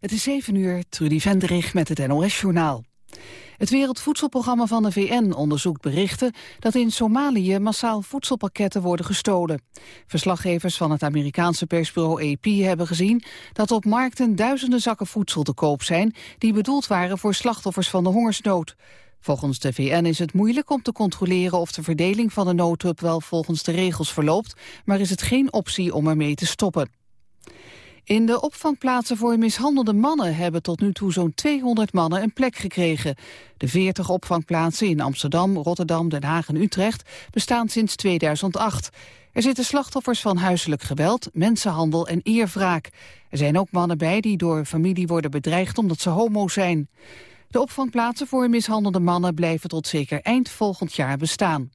Het is 7 uur, Trudy Vendrig met het NOS-journaal. Het Wereldvoedselprogramma van de VN onderzoekt berichten dat in Somalië massaal voedselpakketten worden gestolen. Verslaggevers van het Amerikaanse persbureau AP hebben gezien dat op markten duizenden zakken voedsel te koop zijn die bedoeld waren voor slachtoffers van de hongersnood. Volgens de VN is het moeilijk om te controleren of de verdeling van de noodhulp wel volgens de regels verloopt, maar is het geen optie om ermee te stoppen. In de opvangplaatsen voor mishandelde mannen hebben tot nu toe zo'n 200 mannen een plek gekregen. De 40 opvangplaatsen in Amsterdam, Rotterdam, Den Haag en Utrecht bestaan sinds 2008. Er zitten slachtoffers van huiselijk geweld, mensenhandel en eerwraak. Er zijn ook mannen bij die door familie worden bedreigd omdat ze homo zijn. De opvangplaatsen voor mishandelde mannen blijven tot zeker eind volgend jaar bestaan.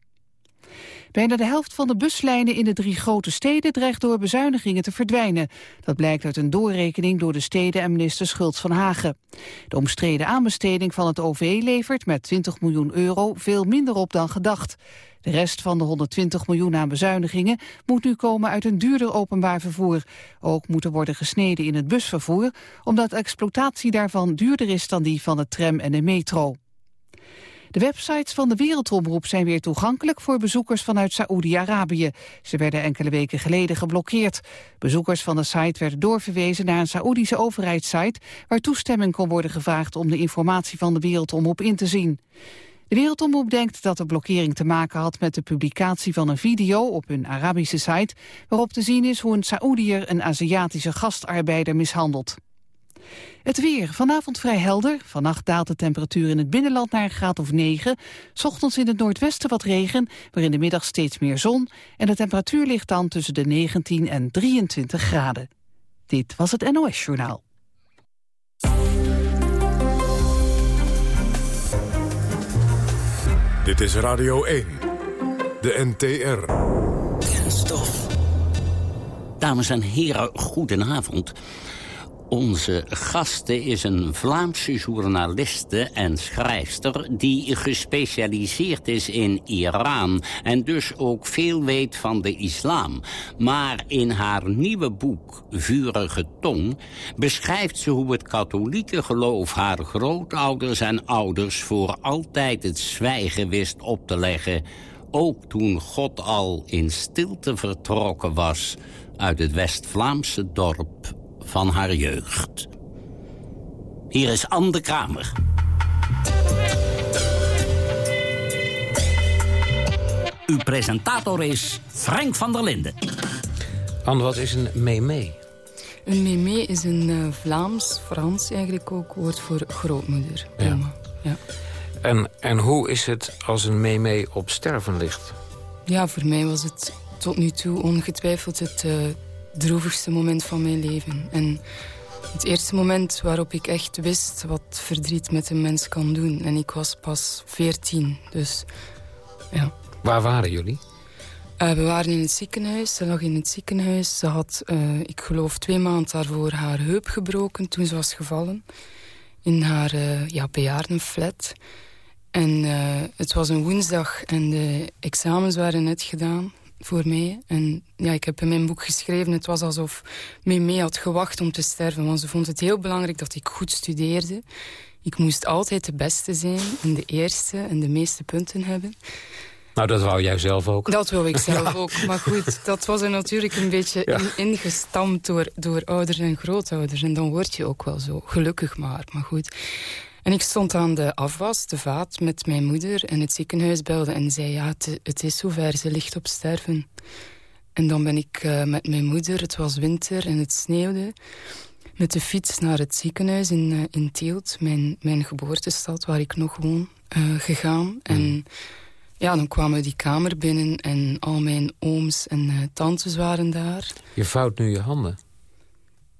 Bijna de helft van de buslijnen in de drie grote steden dreigt door bezuinigingen te verdwijnen. Dat blijkt uit een doorrekening door de steden en minister Schultz van Hagen. De omstreden aanbesteding van het OV levert met 20 miljoen euro veel minder op dan gedacht. De rest van de 120 miljoen aan bezuinigingen moet nu komen uit een duurder openbaar vervoer. Ook moet er worden gesneden in het busvervoer, omdat de exploitatie daarvan duurder is dan die van de tram en de metro. De websites van de Wereldomroep zijn weer toegankelijk voor bezoekers vanuit Saoedi-Arabië. Ze werden enkele weken geleden geblokkeerd. Bezoekers van de site werden doorverwezen naar een Saoedische overheidssite... waar toestemming kon worden gevraagd om de informatie van de Wereldomroep in te zien. De Wereldomroep denkt dat de blokkering te maken had met de publicatie van een video op hun Arabische site... waarop te zien is hoe een Saoediër een Aziatische gastarbeider mishandelt. Het weer. Vanavond vrij helder. Vannacht daalt de temperatuur in het binnenland naar een graad of 9. Ochtends in het noordwesten wat regen, maar in de middag steeds meer zon. En de temperatuur ligt dan tussen de 19 en 23 graden. Dit was het NOS Journaal. Dit is Radio 1. De NTR. Kenstof. Dames en heren, goedenavond. Onze gasten is een Vlaamse journaliste en schrijfster... die gespecialiseerd is in Iran en dus ook veel weet van de islam. Maar in haar nieuwe boek, Vurige Tong... beschrijft ze hoe het katholieke geloof haar grootouders en ouders... voor altijd het zwijgen wist op te leggen... ook toen God al in stilte vertrokken was uit het West-Vlaamse dorp van haar jeugd. Hier is Anne de Kramer. Uw presentator is Frank van der Linden. Anne, wat is een meme? Een meme is een uh, Vlaams, Frans eigenlijk ook, woord voor grootmoeder. Ja. ja. En, en hoe is het als een meme op sterven ligt? Ja, voor mij was het tot nu toe ongetwijfeld het uh, droevigste moment van mijn leven. En het eerste moment waarop ik echt wist wat verdriet met een mens kan doen. En ik was pas veertien, dus ja. Waar waren jullie? Uh, we waren in het ziekenhuis. Ze lag in het ziekenhuis. Ze had, uh, ik geloof, twee maanden daarvoor haar heup gebroken toen ze was gevallen. In haar uh, ja, bejaardenflat. En het was een woensdag en de examens waren net gedaan voor mij. En ja, ik heb in mijn boek geschreven, het was alsof mij mee had gewacht om te sterven. Want ze vond het heel belangrijk dat ik goed studeerde. Ik moest altijd de beste zijn en de eerste en de meeste punten hebben. Nou, dat wou jij zelf ook. Dat wou ik zelf ook. Maar goed, dat was er natuurlijk een beetje ingestampt door, door ouders en grootouders. En dan word je ook wel zo, gelukkig maar. Maar goed, en ik stond aan de afwas, de vaat, met mijn moeder en het ziekenhuis belde en zei... ja, het, het is zover, ze ligt op sterven. En dan ben ik uh, met mijn moeder, het was winter en het sneeuwde... met de fiets naar het ziekenhuis in, uh, in Tielt, mijn, mijn geboortestad waar ik nog woon, uh, gegaan. En mm. ja, dan kwamen we die kamer binnen en al mijn ooms en tantes waren daar. Je vouwt nu je handen.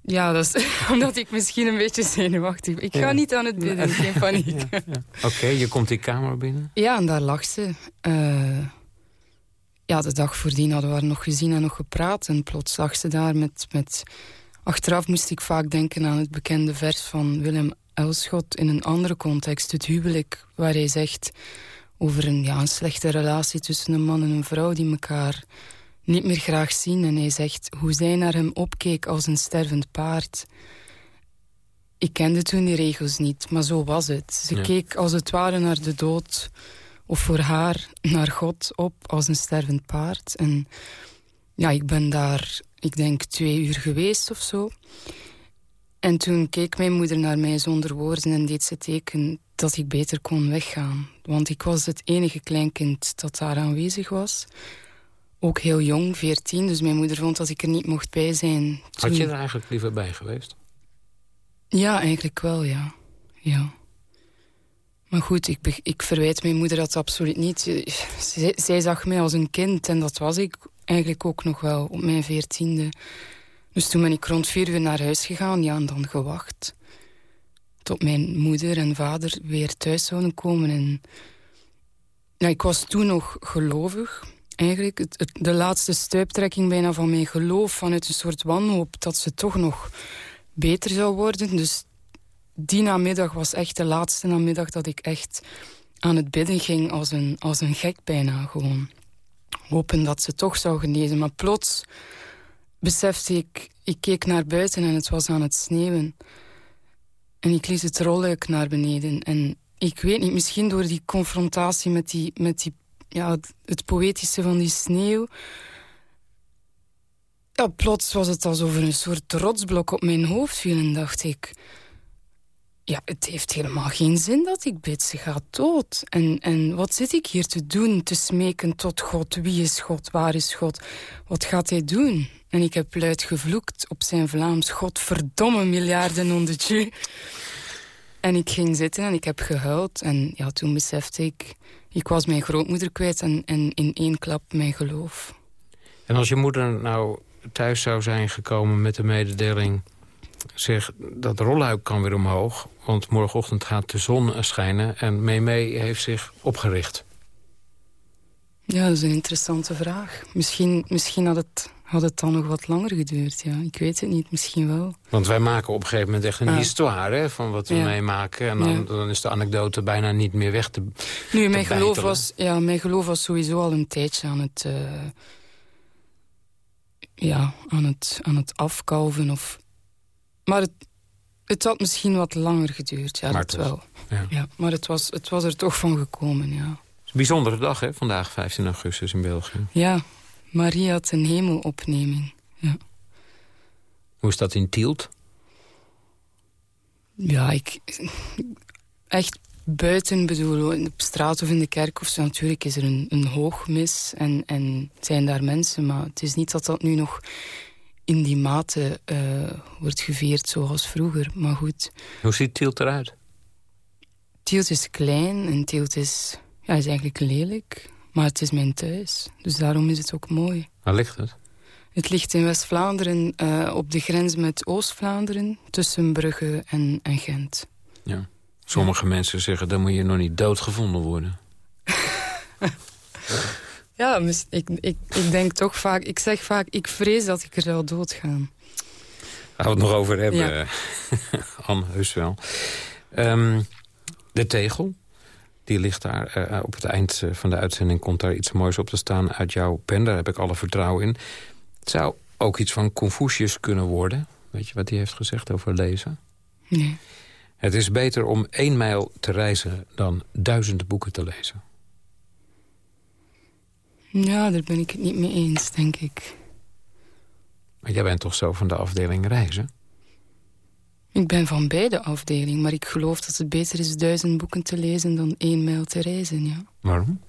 Ja, dat is omdat ik misschien een beetje zenuwachtig ben. Ik ga niet aan het bidden, geen paniek. Ja, ja. Oké, je komt die kamer binnen? Ja, en daar lag ze. Uh, ja, de dag voordien hadden we haar nog gezien en nog gepraat. En plots lag ze daar met, met... Achteraf moest ik vaak denken aan het bekende vers van Willem Elschot... in een andere context, het huwelijk, waar hij zegt... over een, ja, een slechte relatie tussen een man en een vrouw... die elkaar niet meer graag zien. En hij zegt hoe zij naar hem opkeek als een stervend paard. ik kende toen die regels niet, maar zo was het. Ze keek als het ware naar de dood, of voor haar naar God op als een stervend paard. En ja, ik ben daar, ik denk, twee uur geweest of zo. En toen keek mijn moeder naar mij zonder woorden en deed ze teken dat ik beter kon weggaan. Want ik was het enige kleinkind dat daar aanwezig was. Ook heel jong, veertien, dus mijn moeder vond dat ik er niet mocht bij zijn. Had je er eigenlijk liever bij geweest? Ja, eigenlijk wel, ja. ja. Maar goed, ik, ik verwijt mijn moeder dat absoluut niet. Zij, zij, zag mij als een kind en dat was ik eigenlijk ook nog wel op mijn veertiende. Dus toen ben ik rond vier uur naar huis gegaan, ja, en dan gewacht. Tot mijn moeder en vader weer thuis zouden komen. En ja, ik was toen nog gelovig. Eigenlijk de laatste stuiptrekking bijna van mijn geloof... vanuit een soort wanhoop dat ze toch nog beter zou worden. Dus die namiddag was echt de laatste namiddag dat ik echt aan het bidden ging als een, als een gek bijna gewoon. Hopen dat ze toch zou genezen. Maar plots besefte ik, ik keek naar buiten en het was aan het sneeuwen. En ik liet het rolluik naar beneden. En ik weet niet, misschien door die confrontatie met, die, met die, ja, het poëtische van die sneeuw... Ja, plots was het alsof er een soort rotsblok op mijn hoofd viel en dacht ik... Ja, het heeft helemaal geen zin dat ik bid. Ze gaat dood. En, en wat zit ik hier te doen? Te smeken tot God. Wie is God? Waar is God? Wat gaat hij doen? En ik heb luid gevloekt op zijn Vlaams. Godverdomme miljarden onder. En ik ging zitten en ik heb gehuild. En ja, toen besefte ik... Ik was mijn grootmoeder kwijt en, en in één klap mijn geloof. En als je moeder nou thuis zou zijn gekomen met de mededeling... zeg, dat rolluik kan weer omhoog... want morgenochtend gaat de zon schijnen... en Meemee heeft zich opgericht. Ja, dat is een interessante vraag. Misschien, misschien had, het, had het dan nog wat langer geduurd, ja. Ik weet het niet, misschien wel. Want wij maken op een gegeven moment echt een ja. histoire van wat we meemaken. En dan, dan, is de anekdote bijna niet meer weg te Nu, mijn, geloof was, ja, mijn geloof was sowieso al een tijdje aan het... Uh, ja, aan het, aan het afkalven. Of... Maar het, het had misschien wat langer geduurd, ja, maar dat wel. Ja. maar het was, het was er toch van gekomen, ja. Bijzondere dag, hè, vandaag, 15 augustus in België. Ja, Maria had een hemelopneming, ja. Hoe is dat in Tielt? Ja, ik... Echt buiten, bedoel, op straat of in de kerk of zo, natuurlijk is er een, een hoogmis en, en zijn daar mensen. Maar het is niet dat dat nu nog in die mate uh, wordt gevierd zoals vroeger. Maar goed. Hoe ziet Tielt eruit? Tielt is klein en Tielt is, ja, is eigenlijk lelijk. Maar het is mijn thuis, dus daarom is het ook mooi. Waar ligt het? Het ligt in West-Vlaanderen, uh, op de grens met Oost-Vlaanderen... tussen Brugge en, en Gent. Ja. Sommige mensen zeggen, dan moet je nog niet doodgevonden worden. ja, ik, ik, ik denk toch vaak... Ik zeg vaak, ik vrees dat ik er zou doodgaan. Gaan we het nog over hebben, ja. Anne, heus wel. Ehm, de tegel, die ligt daar uh, op het eind eh, van de uitzending... komt daar iets moois op te staan uit jouw pen. Daar heb ik alle vertrouwen in. Het zou ook iets van Confucius kunnen worden. Weet je wat hij heeft gezegd over lezen? Nee. Het is beter om één mijl te reizen dan duizend boeken te lezen. Ja, daar ben ik het niet mee eens, denk ik. Maar jij bent toch zo van de afdeling reizen? Ik ben van beide afdelingen, maar ik geloof dat het beter is duizend boeken te lezen dan één mijl te reizen, ja. Waarom?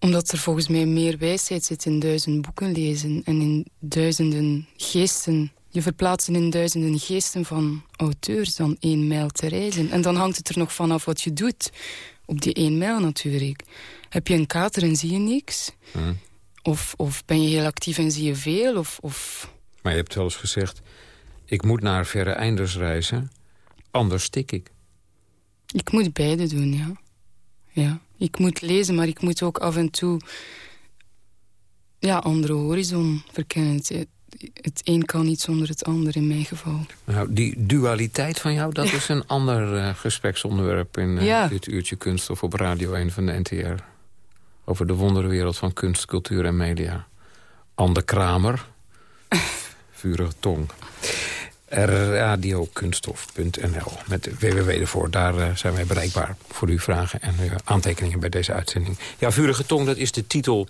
Omdat er volgens mij meer wijsheid zit in duizend boeken lezen... en in duizenden geesten je verplaatsen in duizenden geesten van auteurs dan één mijl te reizen. En dan hangt het er nog vanaf wat je doet. Op die één mijl natuurlijk. Heb je een kater en zie je niks? Hmm. Of, of ben je heel actief en zie je veel? Of, of... Maar je hebt wel eens gezegd... ik moet naar verre einders reizen, anders stik ik. Ik moet beide doen, ja. ja. Ik moet lezen, maar ik moet ook af en toe... ja, andere horizon verkennen het een kan niet zonder het ander in mijn geval. Nou, die dualiteit van jou, dat is een ander uh, gespreksonderwerp... in uh, dit uurtje kunst of op Radio 1 van de NTR. Over de wonderwereld van kunst, cultuur en media. Anne Kramer, vurige tong. radiokunststof.nl met www ervoor. Daar uh, zijn wij bereikbaar voor uw vragen en uw aantekeningen bij deze uitzending. Ja, Vurige Tong, dat is de titel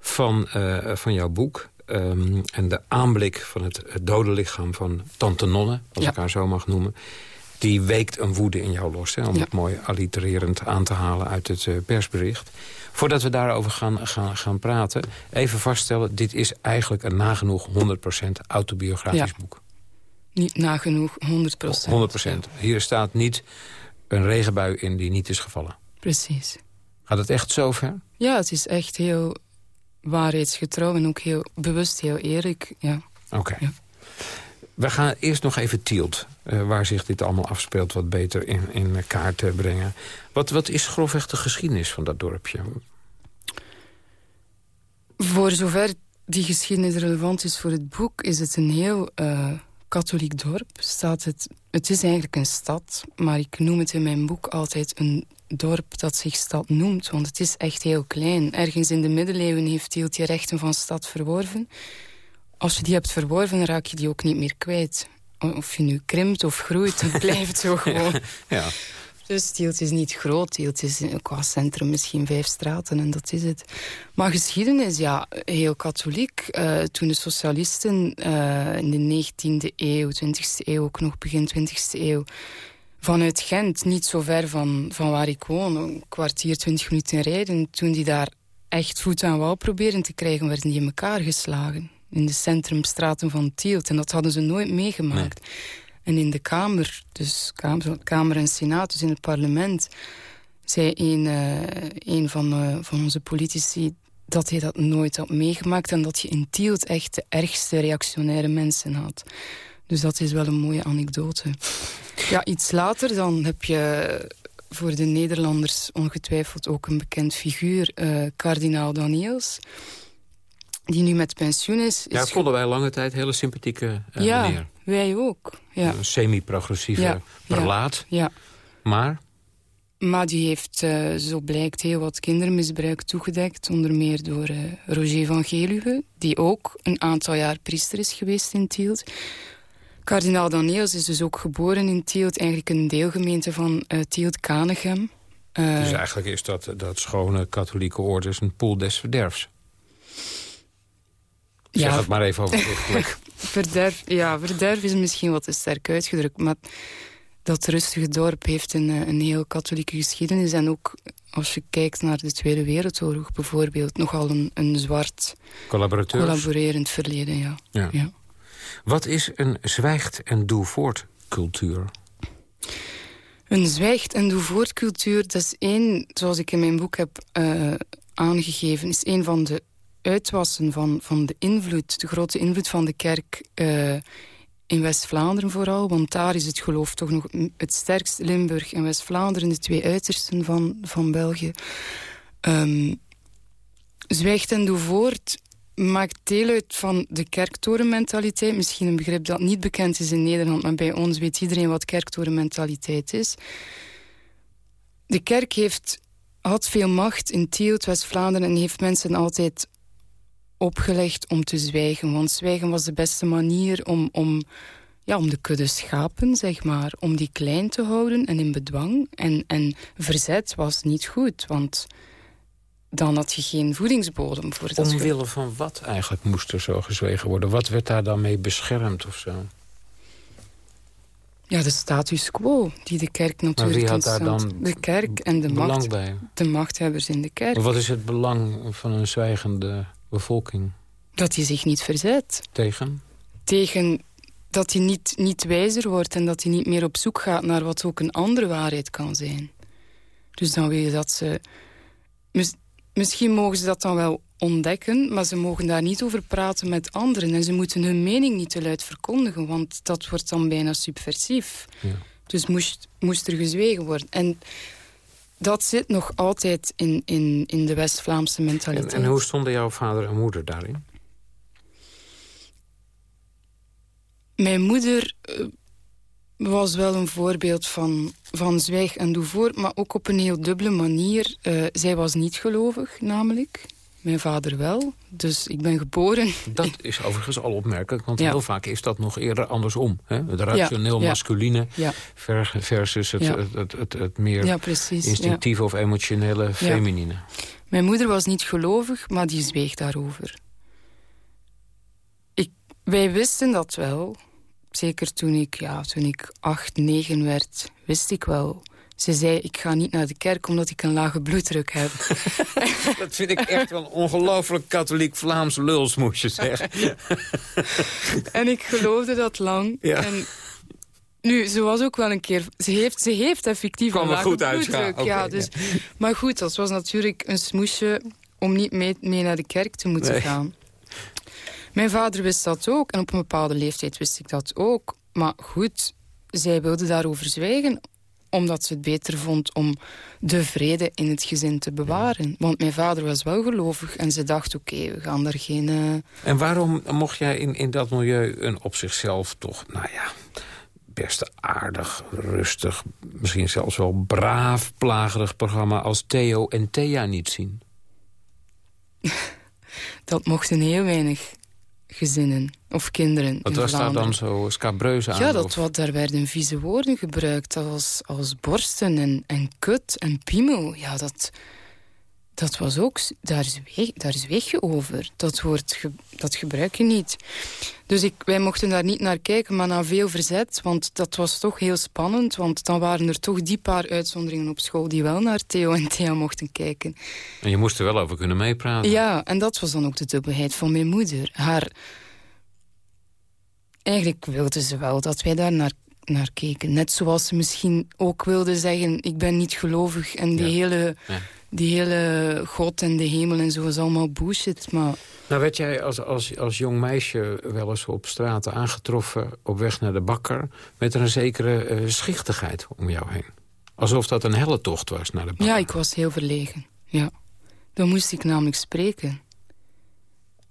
van, uh, van jouw boek. Um, en de aanblik van het, het dode lichaam van Tante Nonne, als ja. ik haar zo mag noemen... die weekt een woede in jou los, hè, om ja. het mooi allitererend aan te halen uit het uh, persbericht. Voordat we daarover gaan, gaan, gaan praten, even vaststellen... dit is eigenlijk een nagenoeg 100% autobiografisch ja. boek. Niet nagenoeg, 100 procent. 100 procent. Hier staat niet een regenbui in die niet is gevallen. Precies. Gaat het echt zo ver? Ja, het is echt heel waarheidsgetrouw en ook heel bewust, heel eerlijk. Ja. Oké. Okay. Ja. We gaan eerst nog even Tielt, uh, waar zich dit allemaal afspeelt... wat beter in, in kaart te brengen. Wat, wat is grofweg de geschiedenis van dat dorpje? Voor zover die geschiedenis relevant is voor het boek... is het een heel uh, katholiek dorp. Staat het, het is eigenlijk een stad, maar ik noem het in mijn boek altijd een dorp dat zich stad noemt. Want het is echt heel klein. Ergens in de middeleeuwen heeft Tielt je rechten van stad verworven. Als je die hebt verworven, raak je die ook niet meer kwijt. Of je nu krimpt of groeit, dan blijft het zo gewoon. ja. Dus Tielt is niet groot. Tielt is qua centrum misschien vijf straten en dat is het. Maar geschiedenis, ja, heel katholiek. Uh, toen de socialisten uh, in de 19e eeuw, 20e eeuw, ook nog begin 20e eeuw... vanuit Gent, niet zo ver van, van waar ik woon, een kwartier, twintig minuten rijden... toen die daar echt voet aan wal proberen te krijgen, werden die in elkaar geslagen. In de centrumstraten van Tielt. En dat hadden ze nooit meegemaakt. En in de Kamer, dus Kamer, Kamer en Senaat, dus in het parlement... zei een, een van, uh, van onze politici dat hij dat nooit had meegemaakt... en dat je in Tielt echt de ergste reactionaire mensen had. Dus dat is wel een mooie anekdote. Ja, iets later dan heb je voor de Nederlanders ongetwijfeld ook een bekend figuur... Uh, kardinaal Daniels die nu met pensioen is. Ja, is vonden wij lange tijd hele sympathieke uh, ja, meneer. wij ook. Ja. Een semi-progressieve ja, prelaat. Ja, ja. Maar? Maar die heeft, uh, zo blijkt, heel wat kindermisbruik toegedekt. Onder meer door uh, Roger van Geluwe, die ook een aantal jaar priester is geweest in Tielt. Kardinaal Daniels is dus ook geboren in Tielt. Eigenlijk een deelgemeente van uh, Tielt-Kanegem. dus eigenlijk is dat, dat schone katholieke orders een poel des verderfs. Zeg Ja. het maar even overzichtelijk. verderf, ja, verderf is misschien wat te sterk uitgedrukt. Maar dat rustige dorp heeft een, een heel katholieke geschiedenis. En ook als je kijkt naar de Tweede Wereldoorlog bijvoorbeeld... nogal een, een zwart collaborerend verleden. Ja. Ja. Ja. Wat is een zwijgt en doe voort cultuur? Een zwijgt en doe voort cultuur, dat is één, zoals ik in mijn boek heb uh, aangegeven... is een van de uitwassen van, van de invloed, de grote invloed van de kerk uh, in West-Vlaanderen vooral. Want daar is het geloof toch nog het sterkst. Limburg en West-Vlaanderen, de twee uitersten van, van België. Um, Zwijgt en doe voort maakt deel uit van de kerktorenmentaliteit. Misschien een begrip dat niet bekend is in Nederland... maar bij ons weet iedereen wat kerktorenmentaliteit is. De kerk heeft, had veel macht in Tielt, West-Vlaanderen... en heeft mensen altijd opgelegd om te zwijgen. Want zwijgen was de beste manier om, om, ja, om de kudde schapen, zeg maar... om die klein te houden en in bedwang. En, en verzet was niet goed, want dan had je geen voedingsbodem voor dat Omwille van wat eigenlijk moest er zo gezwegen worden? Wat werd daar dan mee beschermd of zo? Ja, de status quo die de kerk natuurlijk maar had daar dan De kerk en de, macht, bij? de machthebbers in de kerk. Wat is het belang van een zwijgende bevolking? Dat hij zich niet verzet. Tegen? Tegen dat hij niet, niet wijzer wordt en dat hij niet meer op zoek gaat naar wat ook een andere waarheid kan zijn. Dus dan wil je dat ze... Misschien mogen ze dat dan wel ontdekken, maar ze mogen daar niet over praten met anderen. En ze moeten hun mening niet te luid verkondigen, want dat wordt dan bijna subversief. Ja. Dus moest, moest er gezwegen worden. En dat zit nog altijd in, in, in de West-Vlaamse mentaliteit. En, en hoe stonden jouw vader en moeder daarin? Mijn moeder uh, was wel een voorbeeld van, van zwijg en doe voort, maar ook op een heel dubbele manier. Uh, zij was niet gelovig, namelijk. Mijn vader wel. Dus ik ben geboren... Dat is overigens al opmerkelijk, want heel vaak is dat nog eerder andersom. Hè? Het rationeel masculine versus het, het, het, het, meer instinctieve of emotionele feminine. Mijn moeder was niet gelovig, maar die zweeg daarover. Ik, wij wisten dat wel. Zeker toen ik, ja, toen ik acht, negen werd, wist ik wel ze zei, ik ga niet naar de kerk omdat ik een lage bloeddruk heb. dat vind ik echt wel een ongelooflijk katholiek Vlaams lulsmoesje, zeg. en ik geloofde dat lang. Ja. En nu, ze was ook wel een keer... Ze heeft, ze heeft effectief een lage goed bloeddruk. ja, dus, Maar goed, dat was natuurlijk een smoesje om niet mee, mee naar de kerk te moeten gaan. Mijn vader wist dat ook. En op een bepaalde leeftijd wist ik dat ook. Maar goed, zij wilde daarover zwijgen omdat ze het beter vond om de vrede in het gezin te bewaren. Want mijn vader was wel gelovig en ze dacht, oké, we gaan daar geen... Uh... En waarom mocht jij in, in dat milieu een op zichzelf toch, nou ja best aardig, rustig, misschien zelfs wel braaf, plagerig programma als Theo en Thea niet zien? dat mochten heel weinig gezinnen of kinderen Wat was daar dan zo scabreus aan? Ja, dat, wat, daar werden vieze woorden gebruikt als, als borsten en, en kut en piemel. Ja, dat, dat was ook, daar zweeg, daar zweeg je over. Dat woord, dat gebruik je niet. Dus ik, wij mochten daar niet naar kijken, maar na veel verzet. Want dat was toch heel spannend. Want dan waren er toch die paar uitzonderingen op school... die wel naar Theo en Thea mochten kijken. En je moest er wel over kunnen meepraten. Ja, en dat was dan ook de dubbelheid van mijn moeder. Haar... Eigenlijk wilde ze wel dat wij daar naar naar keken. Net zoals ze misschien ook wilde zeggen... ik ben niet gelovig en die hele die hele God en de hemel en zo is allemaal bullshit. Maar... Nou werd jij als, als, als jong meisje wel eens op straten aangetroffen... op weg naar de bakker... met een zekere uh, schichtigheid om jou heen. Alsof dat een helle tocht was naar de bakker. Ja, ik was heel verlegen. Ja. Dan moest ik namelijk spreken.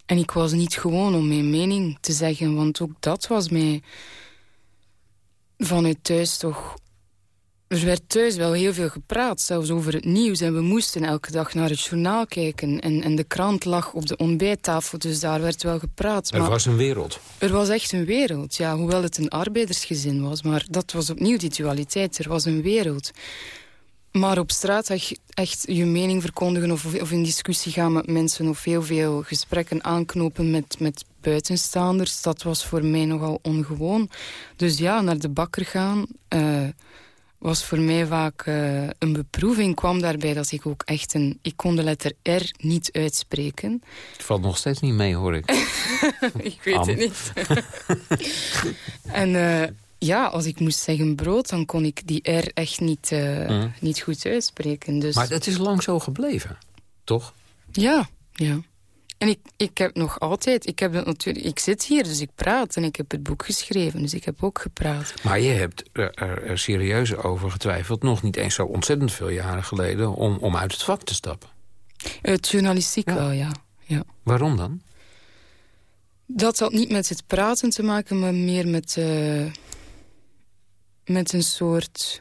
En ik was niet gewoon om mijn mening te zeggen... want ook dat was mij vanuit thuis toch er werd thuis wel heel veel gepraat, zelfs over het nieuws. En we moesten elke dag naar het journaal kijken. En, en de krant lag op de ontbijttafel, dus daar werd wel gepraat. Er was een wereld. Er was echt een wereld, ja. Hoewel het een arbeidersgezin was. Maar dat was opnieuw die dualiteit. Er was een wereld. Maar op straat echt, echt je mening verkondigen of, of in discussie gaan met mensen... of heel veel gesprekken aanknopen met, met buitenstaanders... dat was voor mij nogal ongewoon. Dus ja, naar de bakker gaan... Uh, was voor mij vaak uh, een beproeving. kwam daarbij dat ik ook echt een... Ik kon de letter R niet uitspreken. Het valt nog steeds niet mee, hoor ik. ik weet het niet. en uh, ja, als ik moest zeggen brood... dan kon ik die R echt niet, uh, niet goed uitspreken. Dus... Maar het is lang zo gebleven, toch? Ja, ja. En ik, ik heb nog altijd, ik, heb het natuurlijk, ik zit hier, dus ik praat. En ik heb het boek geschreven, dus ik heb ook gepraat. Maar je hebt er, er, serieus over getwijfeld... nog niet eens zo ontzettend veel jaren geleden... om, om uit het vak te stappen. Het journalistiek wel, ja. ja. Waarom dan? Dat had niet met het praten te maken, maar meer met, uh, met een soort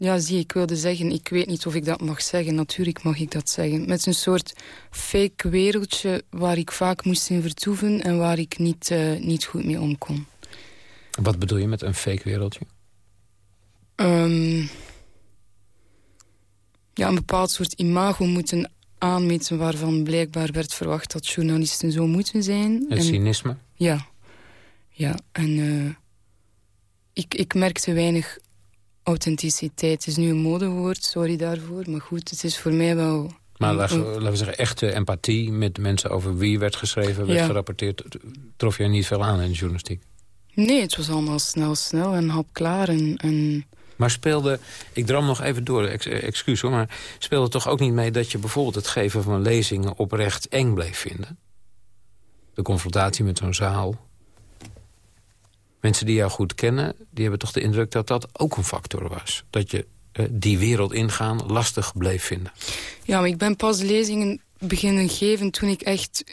ja, zie, ik wilde zeggen, ik weet niet of ik dat mag zeggen. Natuurlijk mag ik dat zeggen. Met een soort fake wereldje waar ik vaak moest in vertoeven... en waar ik niet, uh, niet goed mee om kon. Wat bedoel je met een fake wereldje? Um, ja, een bepaald soort imago moeten aanmeten... waarvan blijkbaar werd verwacht dat journalisten zo moeten zijn. Het cynisme? Ja. Ja, en uh, ik, ik merkte weinig authenticiteit is nu een modewoord, sorry daarvoor. Maar goed, het is voor mij wel... Maar laten we zeggen, echte empathie met mensen over wie werd geschreven, werd gerapporteerd. Trof jij niet veel aan in de journalistiek? Nee, het was allemaal snel, snel en hapklaar. En, en... Maar speelde, ik dram nog even door, ex, excuus hoor... maar speelde toch ook niet mee dat je bijvoorbeeld het geven van lezingen oprecht eng bleef vinden? De confrontatie met zo'n zaal, mensen die jou goed kennen... die hebben toch de indruk dat dat ook een factor was. Dat je uh, die wereld ingaan lastig bleef vinden. Ja, maar ik ben pas lezingen beginnen geven toen ik echt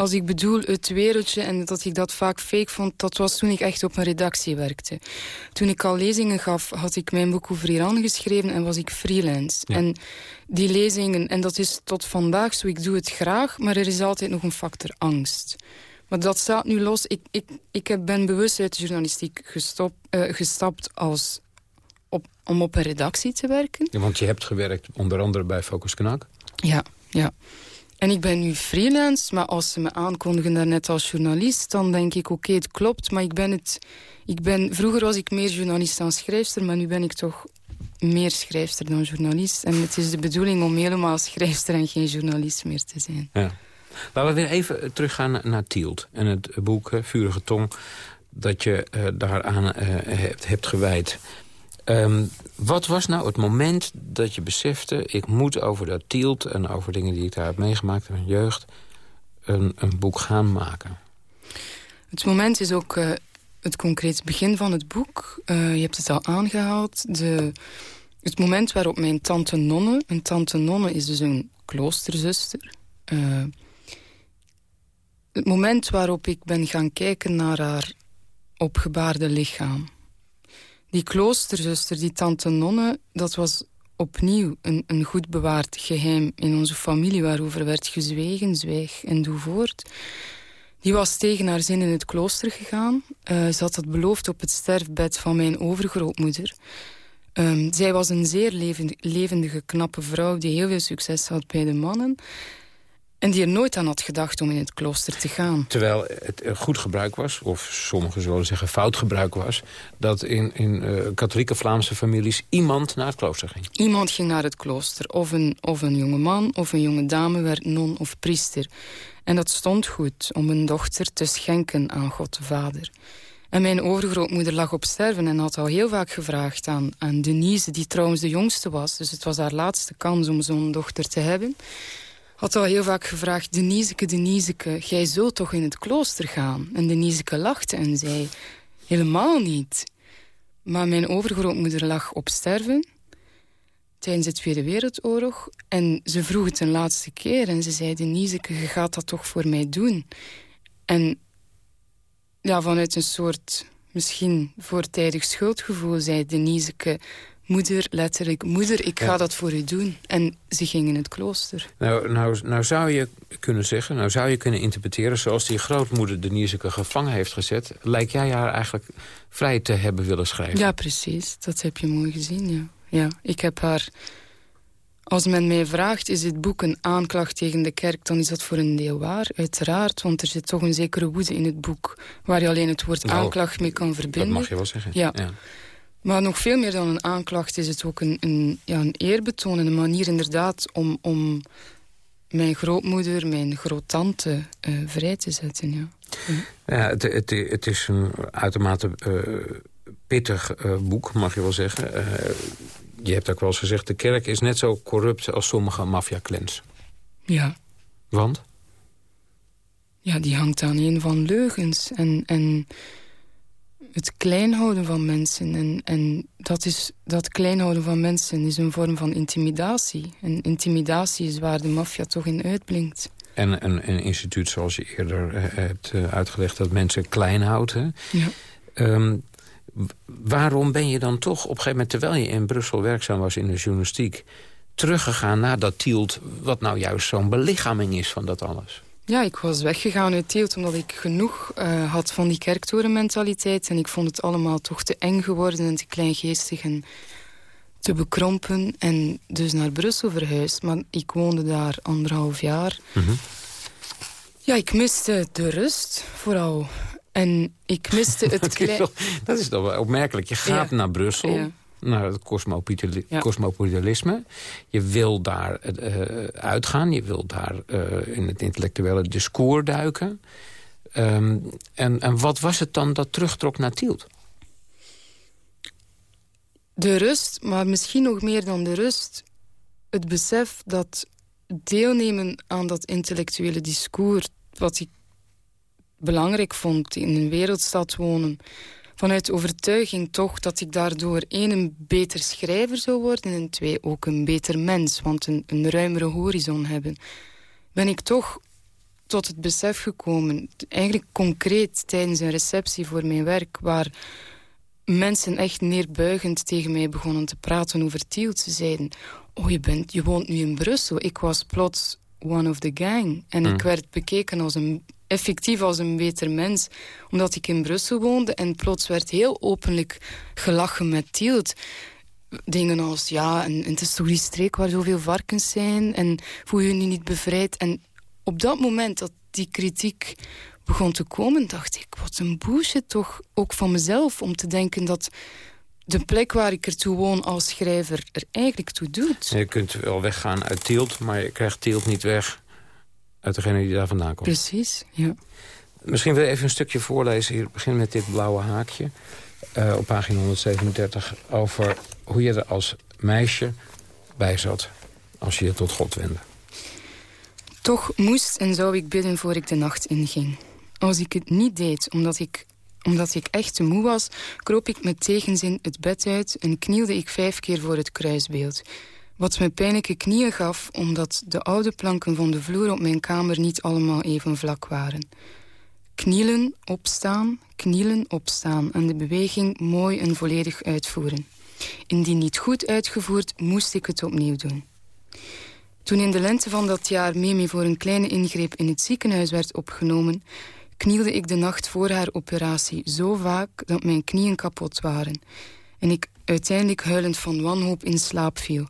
als ik bedoel het wereldje en dat ik dat vaak fake vond... dat was toen ik echt op een redactie werkte. Toen ik al lezingen gaf, had ik mijn boek over Iran geschreven... en was ik freelance. En die lezingen, en dat is tot vandaag zo, ik doe het graag... maar er is altijd nog een factor angst. Maar dat staat nu los. Ik, ik, ik ben bewust uit de journalistiek uh, gestapt als op, om op een redactie te werken. Ja, want je hebt gewerkt onder andere bij Focus Knak. Ja, ja. En ik ben nu freelance, maar als ze me aankondigen daarnet als journalist... dan denk ik, oké, het klopt, maar ik ben het... Ik ben, vroeger was ik meer journalist dan schrijfster... maar nu ben ik toch meer schrijfster dan journalist. En het is de bedoeling om helemaal schrijfster en geen journalist meer te zijn. Ja. Laten we weer even teruggaan naar Tielt en het boek Vurige Tong... dat je uh, daaraan uh, hebt, hebt gewijd. Um, wat was nou het moment dat je besefte... ik moet over dat Tielt en over dingen die ik daar heb meegemaakt in mijn jeugd... een, een boek gaan maken? Het moment is ook het concreet begin van het boek. Je hebt het al aangehaald. De, het moment waarop mijn tante Nonne... Een tante Nonne is dus een kloosterzuster... het moment waarop ik ben gaan kijken naar haar opgebaarde lichaam. Die kloosterzuster, die tante Nonne, dat was opnieuw een, een goed bewaard geheim in onze familie... waarover werd gezwegen, zwijg en doe voort. Die was tegen haar zin in het klooster gegaan. Uh, ze had dat beloofd op het sterfbed van mijn overgrootmoeder. Um, zij was een zeer levendige, knappe vrouw... die heel veel succes had bij de mannen... En die er nooit aan had gedacht om in het klooster te gaan. Terwijl het goed gebruik was, of sommigen zullen zeggen fout gebruik was... dat in, in uh, katholieke Vlaamse families iemand naar het klooster ging. Iemand ging naar het klooster. Of een, of een jonge man of een jonge dame werd non of priester. En dat stond goed om een dochter te schenken aan God de Vader. En mijn overgrootmoeder lag op sterven en had al heel vaak gevraagd aan, aan Denise... die trouwens de jongste was, dus het was haar laatste kans om zo'n dochter te hebben had al heel vaak gevraagd... Deniseke, Deniseke, jij zult toch in het klooster gaan? En Deniseke lachte en zei... Helemaal niet. Maar mijn overgrootmoeder lag op sterven tijdens de Tweede Wereldoorlog. En ze vroeg het een laatste keer en ze zei... Deniseke, je gaat dat toch voor mij doen? En ja, vanuit een soort misschien voortijdig schuldgevoel zei Deniseke moeder, letterlijk, moeder, ik ga dat voor u doen. En ze ging in het klooster. Nou, nou, nou zou je kunnen zeggen, nou zou je kunnen interpreteren... zoals die grootmoeder Deniseke gevangen heeft gezet... lijkt jij haar eigenlijk vrij te hebben willen schrijven. Ja, precies. Dat heb je mooi gezien, ja. ja ik heb haar... Als men mij vraagt, is dit boek een aanklacht tegen de kerk... dan is dat voor een deel waar, uiteraard. Want er zit toch een zekere woede in het boek... waar je alleen het woord nou, aanklacht mee kan verbinden. Dat mag je wel zeggen. ja. ja. Maar nog veel meer dan een aanklacht is het ook een, een, ja, een eerbetoon... en een manier inderdaad om, om mijn grootmoeder, mijn groottante uh, vrij te zetten. Ja, ja het, het, het is een uitermate uh, pittig uh, boek, mag je wel zeggen. je hebt ook wel eens gezegd... de kerk is net zo corrupt als sommige maffia-clans. Ja. Want? Ja, die hangt aan een van leugens. En... en het klein houden van mensen. En, en dat, is, dat klein houden van mensen is een vorm van intimidatie. En intimidatie is waar de maffia toch in uitblinkt. En een, een instituut zoals je eerder uh, hebt uh, uitgelegd... dat mensen klein houdt. Ja. Um, waarom ben je dan toch op een gegeven moment... terwijl je in Brussel werkzaam was in de journalistiek... teruggegaan naar dat Tielt... wat nou juist zo'n belichaming is van dat alles? Ja, ik was weggegaan uit Tielt omdat ik genoeg uh, had van die kerktorenmentaliteit. En ik vond het allemaal toch te eng geworden en te kleingeestig en te bekrompen. En dus naar Brussel verhuisd. Maar ik woonde daar anderhalf jaar. Mm -hmm. Ja, ik miste de rust, vooral. En ik miste het klein... Dat is toch wel opmerkelijk. Je gaat ja. naar Brussel... Ja naar het cosmopolitisme. Ja. Je wil daar uh, uitgaan. Je wil daar uh, in het intellectuele discours duiken. Um, en, en wat was het dan dat terugtrok naar Tielt? De rust, maar misschien nog meer dan de rust... het besef dat deelnemen aan dat intellectuele discours... wat ik belangrijk vond in een wereldstad wonen vanuit overtuiging toch dat ik daardoor één een beter schrijver zou worden... en twee ook een beter mens, want een, een ruimere horizon hebben... ben ik toch tot het besef gekomen, eigenlijk concreet tijdens een receptie voor mijn werk... waar mensen echt neerbuigend tegen mij begonnen te praten over Tielt. Ze zeiden, oh je, bent, je woont nu in Brussel. Ik was plots one of the gang. En ik hmm. werd bekeken als een, effectief als een beter mens. Omdat ik in Brussel woonde. En plots werd heel openlijk gelachen met Tielt. Dingen als, ja, en, en het is toch die streek waar zoveel varkens zijn. En voel je je niet bevrijd. En op dat moment dat die kritiek begon te komen, dacht ik, wat een bullshit toch ook van mezelf... om te denken dat de plek waar ik ertoe woon als schrijver er eigenlijk toe doet. Je kunt wel weggaan uit Tielt, maar je krijgt Tielt niet weg uit degene die daar vandaan komt. Precies, ja. Misschien wil je even een stukje voorlezen. Hier begin met dit blauwe haakje uh, op pagina 137... over hoe je er als meisje bij zat als je je tot God wendde. Toch moest en zou ik bidden voor ik de nacht inging. Als ik het niet deed omdat ik, omdat ik echt te moe was... kroop ik met tegenzin het bed uit en knielde ik vijf keer voor het kruisbeeld. Wat me pijnlijke knieën gaf... omdat de oude planken van de vloer op mijn kamer niet allemaal even vlak waren. Knielen, opstaan, knielen, opstaan... en de beweging mooi en volledig uitvoeren. Indien niet goed uitgevoerd, moest ik het opnieuw doen. Toen in de lente van dat jaar Mimi voor een kleine ingreep in het ziekenhuis werd opgenomen knielde ik de nacht voor haar operatie zo vaak dat mijn knieën kapot waren. En ik uiteindelijk huilend van wanhoop in slaap viel.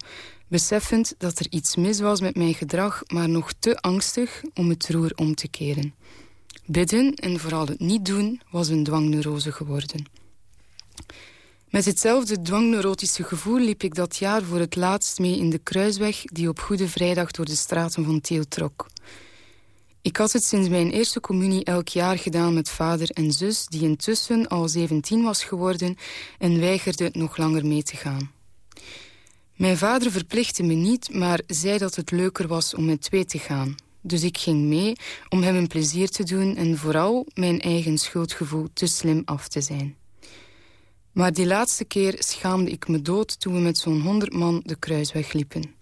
Beseffend dat er iets mis was met mijn gedrag, maar nog te angstig om het roer om te keren. Bidden en vooral het niet doen was een dwangneurose geworden. Met hetzelfde dwangneurotische gevoel liep ik dat jaar voor het laatst mee in de kruisweg die op Goede Vrijdag door de straten van Teel trok. Ik had het sinds mijn eerste communie elk jaar gedaan met vader en zus... die intussen al 17 was geworden en weigerde nog langer mee te gaan. Mijn vader verplichtte me niet, maar zei dat het leuker was om met twee te gaan. Dus ik ging mee om hem een plezier te doen... en vooral mijn eigen schuldgevoel te slim af te zijn. Maar die laatste keer schaamde ik me dood toen we met zo'n honderd man de kruisweg liepen.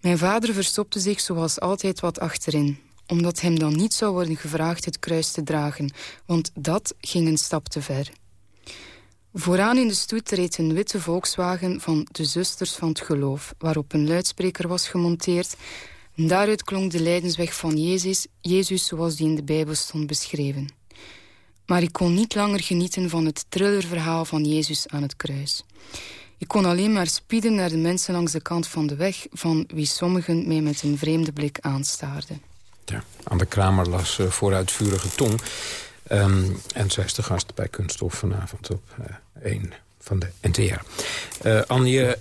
Mijn vader verstopte zich zoals altijd wat achterin omdat hem dan niet zou worden gevraagd het kruis te dragen, want dat ging een stap te ver. Vooraan in de stoet reed een witte Volkswagen van de Zusters van het Geloof, waarop een luidspreker was gemonteerd. Daaruit klonk de lijdensweg van Jezus, Jezus zoals die in de Bijbel stond beschreven. Maar ik kon niet langer genieten van het thrillerverhaal van Jezus aan het kruis. Ik kon alleen maar spieden naar de mensen langs de kant van de weg... van wie sommigen mij met een vreemde blik aanstaarden. Ja, Anne Kramer las uh, vooruitvurige tong. Um, en zij is de gast bij Kunststof vanavond op uh, één van de NTR. Uh, eh, Anne, je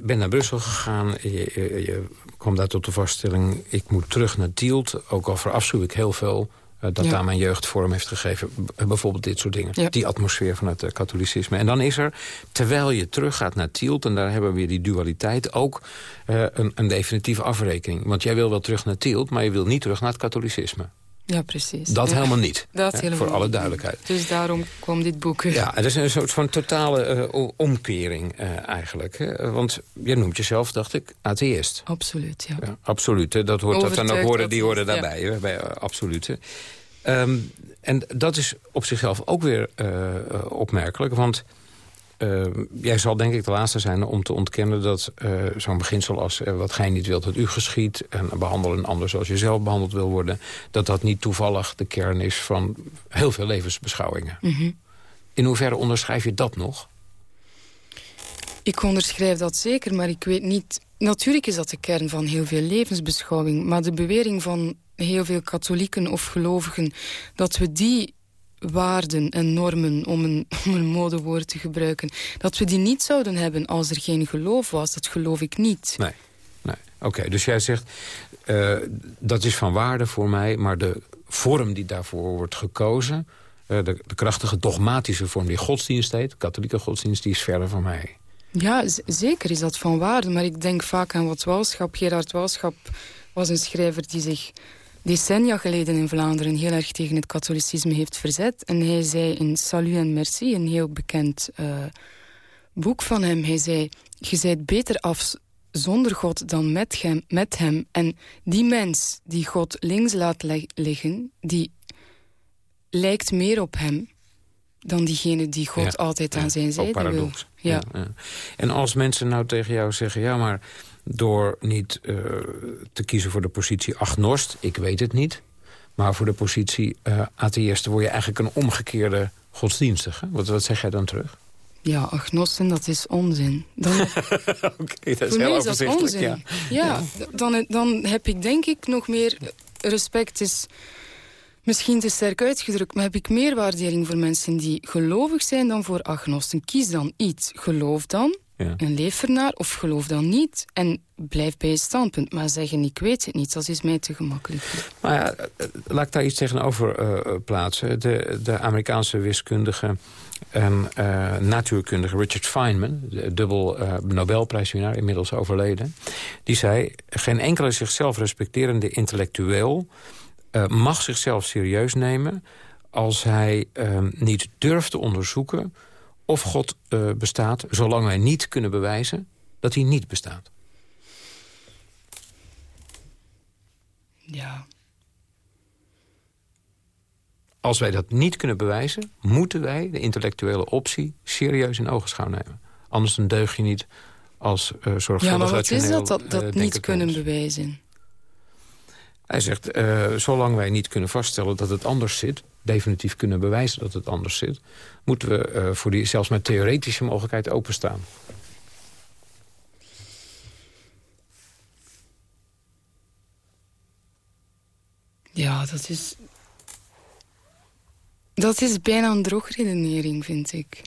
bent naar Brussel gegaan. Je, je, je, kwam daar tot de vaststelling... ik moet terug naar Tielt. Ook al verafschuw ik heel veel uh, dat daar mijn jeugd vorm heeft gegeven. bijvoorbeeld dit soort dingen. Die atmosfeer van het katholicisme. En dan is er, terwijl je teruggaat naar Tielt... en daar hebben we weer die dualiteit... ook een, een, definitieve afrekening. Want jij wil wel terug naar Tielt... maar je wil niet terug naar het katholicisme. Ja, precies. Dat helemaal niet. Dat helemaal Voor alle duidelijkheid. Dus daarom kwam dit boek. Ja, het is een soort van totale omkering eigenlijk. Hè? Want je noemt jezelf, dacht ik, atheïst. Absoluut, ja. ja absoluut, dat hoort dat dan ook woorden die horen daarbij. Ja. Bij, absoluut. Um, en dat is op zichzelf ook weer uh, opmerkelijk. Want uh, jij zal denk ik de laatste zijn om te ontkennen... dat uh, zo'n beginsel als wat gij niet wilt dat u geschiet... en behandel een ander zoals je zelf behandeld wil worden... dat dat niet toevallig de kern is van heel veel levensbeschouwingen. Mm -hmm. In hoeverre onderschrijf je dat nog? Ik onderschrijf dat zeker, maar ik weet niet... Natuurlijk is dat de kern van heel veel levensbeschouwing. Maar de bewering van heel veel katholieken of gelovigen... dat we die waarden en normen, om een, om een modewoord te gebruiken... dat we die niet zouden hebben als er geen geloof was. Dat geloof ik niet. Nee, nee. oké. dus jij zegt, uh, dat is van waarde voor mij... maar de vorm die daarvoor wordt gekozen... Uh, de, de, krachtige dogmatische vorm die godsdienst heet... katholieke godsdienst, die is verder van mij. Ja, zeker is dat van waarde. Maar ik denk vaak aan wat Walschap. Gerard Walschap was een schrijver die zich decennia geleden in Vlaanderen heel erg tegen het katholicisme heeft verzet. En hij zei in Salut en Merci, een heel bekend uh, boek van hem... hij zei, je zijt beter af zonder God dan met hem, met hem. En die mens die God links laat liggen... die lijkt meer op hem dan diegene die God altijd aan zijn zijde wil. Ja. ja. En als mensen nou tegen jou zeggen... ja, maar door niet uh, te kiezen voor de positie agnost... ik weet het niet, maar voor de positie uh, atheïste... word je eigenlijk een omgekeerde godsdienstige. Wat, wat zeg jij dan terug? Ja, agnosten, dat is onzin. Oké, okay, dat is heel is dat onzin. Ja, ja, Dan, dan heb ik denk ik nog meer respect... Is, misschien te sterk uitgedrukt, maar heb ik meer waardering voor mensen die gelovig zijn dan voor agnosten. Kies dan iets. Geloof dan ja. en leef ernaar, of geloof dan niet. En blijf bij je standpunt. Maar zeggen, ik weet het niet, dat is mij te gemakkelijk. Maar ja, eh, laat ik daar iets tegenover uh, plaatsen. De, de Amerikaanse wiskundige en uh, natuurkundige Richard Feynman... de dubbel uh, Nobelprijswinnaar, inmiddels overleden... die zei, geen enkele zichzelf respecterende intellectueel mag zichzelf serieus nemen... als hij niet durft te onderzoeken of God uh, bestaat... zolang wij niet kunnen bewijzen dat hij niet bestaat. Ja. Als wij dat niet kunnen bewijzen... moeten wij de intellectuele optie serieus in ogenschouw nemen. Anders dan deug je niet als uh, zorgvuldig Ja, maar wat is dat, dat, dat niet kunnen bewijzen? Hij zegt, uh, zolang wij niet kunnen vaststellen dat het anders zit... definitief kunnen bewijzen dat het anders zit... moeten we uh, voor die zelfs met theoretische mogelijkheid openstaan. Ja, dat is... Dat is bijna een drogredenering, vind ik.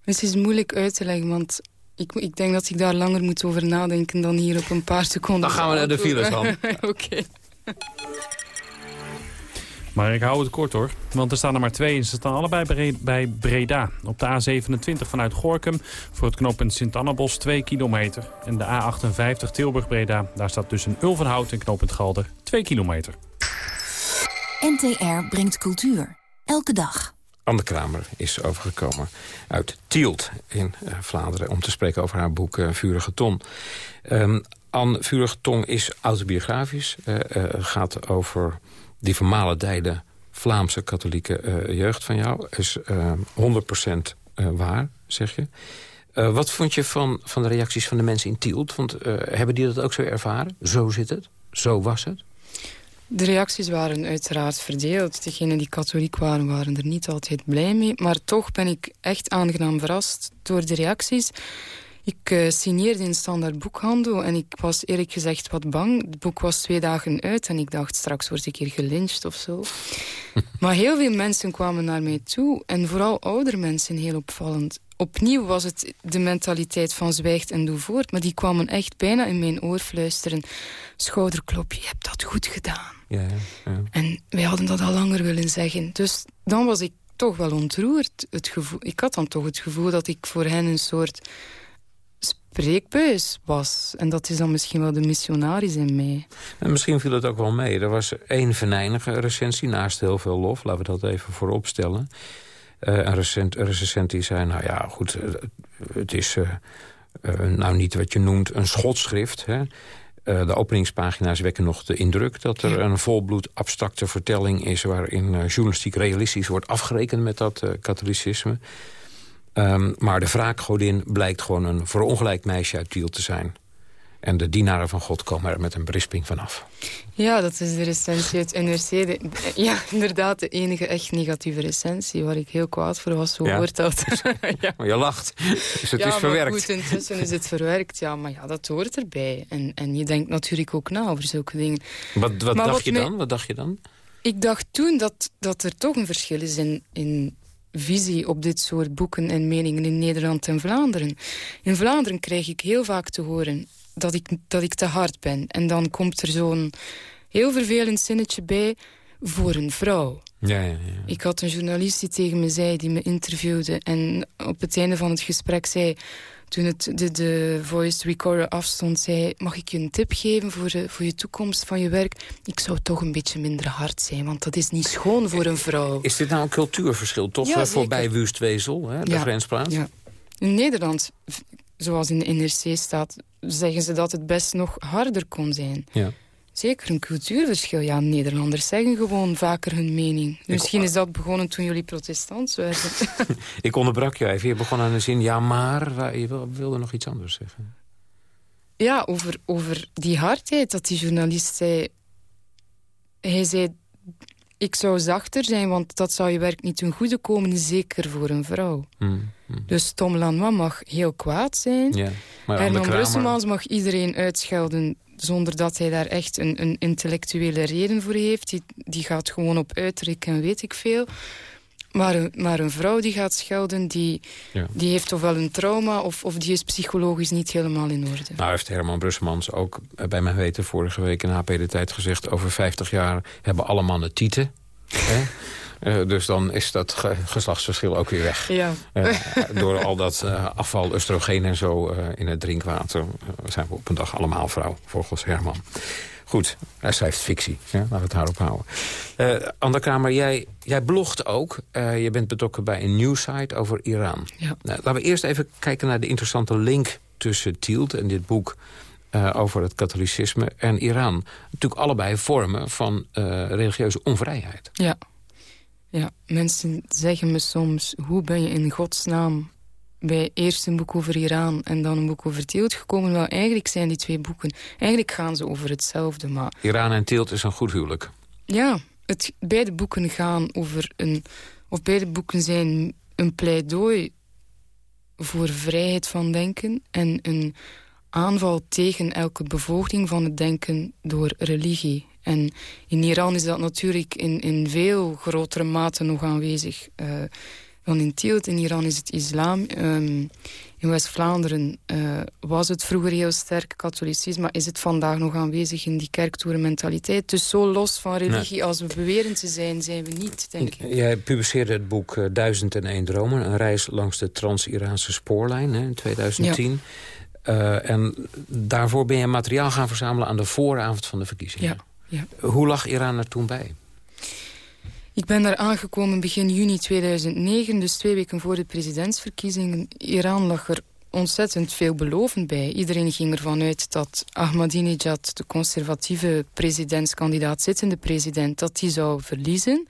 Het is moeilijk uit te leggen, want ik, ik denk dat ik daar langer moet over nadenken dan hier op een paar seconden. Dan gaan we naar de files. Oké. Maar ik hou het kort hoor, want er staan er maar twee en ze staan allebei bij Breda. Op de A27 vanuit Gorkum voor het knooppunt Sint-Annabos 2 kilometer. En de A58 Tilburg-Breda, daar staat tussen Ulvenhout en knooppunt Galder 2 kilometer. NTR brengt cultuur. Elke dag. Anne Kramer is overgekomen uit Tielt in uh, Vlaanderen... om te spreken over haar boek uh, Vurige Ton. Um, Anne Vurige Tong is autobiografisch. Uh, gaat over die vermalendijde Vlaamse katholieke jeugd van jou. Is 100% waar, zeg je. wat vond je van, van de reacties van de mensen in Tielt? Want hebben die dat ook zo ervaren? Zo zit het? Zo was het? De reacties waren uiteraard verdeeld. Degenen die katholiek waren, waren er niet altijd blij mee. Maar toch ben ik echt aangenaam verrast door de reacties. Ik uh, signeerde in standaard boekhandel en ik was eerlijk gezegd wat bang. Het boek was twee dagen uit en ik dacht straks word ik hier gelyncht of zo. maar heel veel mensen kwamen naar mij toe en vooral oudere mensen heel opvallend. Opnieuw was het de mentaliteit van zwijgt en doe voort, maar die kwamen echt bijna in mijn oor fluisteren. Schouderklopje, je hebt dat goed gedaan. Ja, ja. En wij hadden dat al langer willen zeggen. Dus dan was ik toch wel ontroerd. Het gevoel, ik had dan toch het gevoel dat ik voor hen een soort spreekbuis was. En dat is dan misschien wel de missionaris in mij. En misschien viel het ook wel mee. Er was één venijnige recensie naast heel veel lof. Laten we dat even voorop stellen. Uh, een, recent, een recensent die zei, nou ja, goed, eh, het is uh, nou niet wat je noemt een schotschrift. Hè? De openingspagina's wekken nog de indruk dat er een volbloed abstracte vertelling is... waarin journalistiek realistisch wordt afgerekend met dat katholicisme. Um, maar de wraakgodin blijkt gewoon een verongelijkt meisje uit Tiel te zijn. En de dienaren van God komen er met een berisping vanaf. Ja, dat is de recensie uit NRC. ja, inderdaad, de enige echt negatieve recensie... waar ik heel kwaad voor was. Hoe ja. hoort dat? ja. Maar je lacht. Dus het ja, is verwerkt. goed, intussen is het verwerkt. Ja, maar ja, dat hoort erbij. En, en je denkt natuurlijk ook na over zulke dingen. Wat, wat dacht je dan? Wat dacht je dan? Ik dacht toen dat, dat er toch een verschil is in, in visie op dit soort boeken en meningen in Nederland en Vlaanderen. In Vlaanderen krijg ik heel vaak te horen dat ik, dat ik te hard ben. En dan komt er zo'n heel vervelend zinnetje bij voor een vrouw. Ja, ja, ja. Ik had een journalist die tegen me zei, die me interviewde... en op het einde van het gesprek zei toen het, de, de voice recorder afstond, zei... mag ik je een tip geven voor, de, voor je toekomst van je werk? Ik zou toch een beetje minder hard zijn, want dat is niet schoon voor een vrouw. Is dit nou een cultuurverschil, toch? Ja, voorbij Wustwezel, hè, de ja, grensplaats? Ja. In Nederland, zoals in de NRC staat... zeggen ze dat het best nog harder kon zijn. Ja. Zeker een cultuurverschil. Ja, Nederlanders zeggen gewoon vaker hun mening. Misschien is dat begonnen toen jullie protestant werden. Ik onderbrak je even. Je begon aan de zin, ja maar, je wilde nog iets anders zeggen. Ja, over, over die hardheid dat die journalist zei. Hij zei, ik zou zachter zijn, want dat zou je werk niet ten goede komen, zeker voor een vrouw. Hmm, hmm. Dus Tom Lanois mag heel kwaad zijn. Ja, maar Herman Brusselmans mag iedereen uitschelden zonder dat hij daar echt een, een intellectuele reden voor heeft. Die, die gaat gewoon op uiterlijk en weet ik veel. Maar een, maar een vrouw die gaat schelden, die, Ja. die heeft ofwel een trauma... Of, of die is psychologisch niet helemaal in orde. Nou heeft Herman Brusselmans ook eh, bij mijn weten vorige week in HP de Tijd gezegd... over 50 jaar hebben alle mannen tieten. Hè? Eh, dus dan is dat ge- geslachtsverschil ook weer weg. Ja. Eh, door al dat eh, afval, oestrogeen en zo in het drinkwater... zijn we op een dag allemaal vrouw, volgens Herman. Goed, hij schrijft fictie. Ja, laten we het daarop houden. Eh Ander Kramer, jij, jij blogt ook. Je bent betrokken bij een nieuwsite over Iran. Ja. Nou, laten we eerst even kijken naar de interessante link tussen Tielt en dit boek... over het katholicisme en Iran. Natuurlijk allebei vormen van religieuze onvrijheid. Ja. Ja, mensen zeggen me soms... hoe ben je in godsnaam bij eerst een boek over Iran... en dan een boek over Tielt gekomen? Wel, eigenlijk zijn die twee boeken... eigenlijk gaan ze over hetzelfde, maar... Iran en Tielt is een goed huwelijk. Ja, het, beide boeken gaan over een... of beide boeken zijn een pleidooi voor vrijheid van denken... en een aanval tegen elke bevoogding van het denken door religie. En in Iran is dat natuurlijk in, in veel grotere mate nog aanwezig eh, dan in Tielt. In Iran is het islam. Ehm, in West-Vlaanderen eh, was het vroeger heel sterk katholicisme... maar is het vandaag nog aanwezig in die kerktoerenmentaliteit. Dus zo los van religie als we beweren te zijn, zijn we niet, denk ik. Jij publiceerde het boek eh, Duizend en één dromen. Een reis langs de Trans-Iraanse spoorlijn hè, in 2010. Eh, en daarvoor ben je materiaal gaan verzamelen aan de vooravond van de verkiezingen. Ja, ja. Hoe lag Iran er toen bij? Ik ben daar aangekomen begin juni 2009, dus twee weken voor de presidentsverkiezingen. Iran lag er ontzettend veelbelovend bij. Iedereen ging ervan uit dat Ahmadinejad, de conservatieve presidentskandidaat, zittende president, dat die zou verliezen.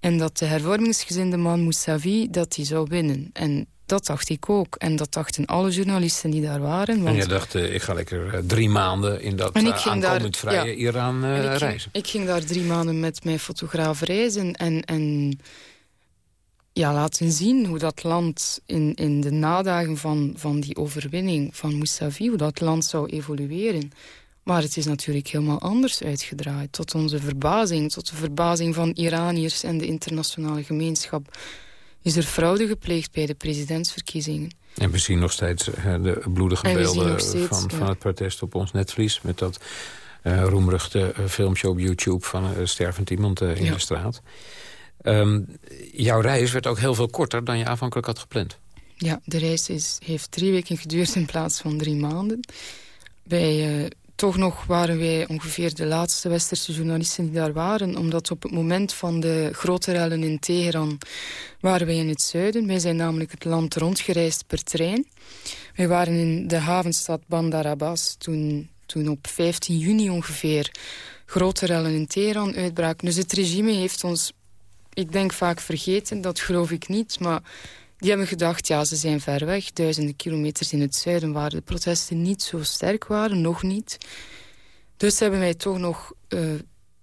En dat de hervormingsgezinde man Mousavi, dat die zou winnen. En dat dacht ik ook. En dat dachten alle journalisten die daar waren. En Want je dacht, eh, ik ga lekker eh, drie maanden in dat En ik eh, ging aankomend vrije ja. Iran En ik, ging, reizen. ik ging daar drie maanden met mijn fotograaf reizen en, en ja, laten zien hoe dat land in, in de nadagen van, van die overwinning van Mousavi, hoe dat land zou evolueren. Maar het is natuurlijk helemaal anders uitgedraaid. Tot onze verbazing, tot de verbazing van Iraniërs en de internationale gemeenschap... is er fraude gepleegd bij de presidentsverkiezingen. En we zien nog steeds eh, de bloedige beelden steeds, van, ja. van het protest op ons netvlies. Met dat eh roemruchte eh, filmpje op YouTube van een stervend iemand in Ja. de straat. Ehm, jouw reis werd ook heel veel korter dan je aanvankelijk had gepland. Ja, de reis is, heeft drie weken geduurd in plaats van drie maanden. Wij, toch nog waren wij ongeveer de laatste westerse journalisten die daar waren. Omdat op het moment van de grote rellen in Teheran waren wij in het zuiden. Wij zijn namelijk het land rondgereisd per trein. Wij waren in de havenstad Bandar Abbas toen, toen op 15 juni ongeveer grote rellen in Teheran uitbraken. Dus het regime heeft ons, ik denk vaak vergeten, dat geloof ik niet, maar... Die hebben gedacht, ja, ze zijn ver weg. Duizenden kilometers in het zuiden waar de protesten niet zo sterk waren, nog niet. Dus hebben wij toch nog eh,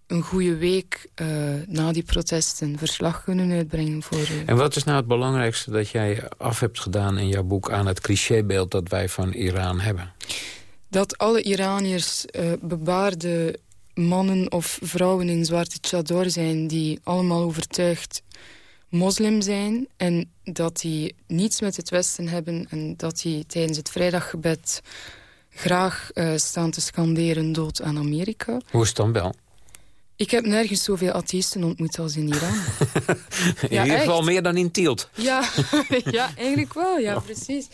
een goede week eh, na die protesten verslag kunnen uitbrengen voor... eh, En wat is nou het belangrijkste dat jij af hebt gedaan in jouw boek... aan het clichébeeld dat wij van Iran hebben? dat alle Iraniërs bebaarde mannen of vrouwen in zwarte chador zijn... die allemaal overtuigd moslim zijn... en dat die niets met het Westen hebben... en dat die tijdens het vrijdaggebed graag eh, staan te scanderen dood aan Amerika. Hoe is het dan wel? Ik heb nergens zoveel atheïsten ontmoet als in Iran. In Ja, ieder geval echt. meer dan in Tielt. Ja, ja eigenlijk wel, ja, precies.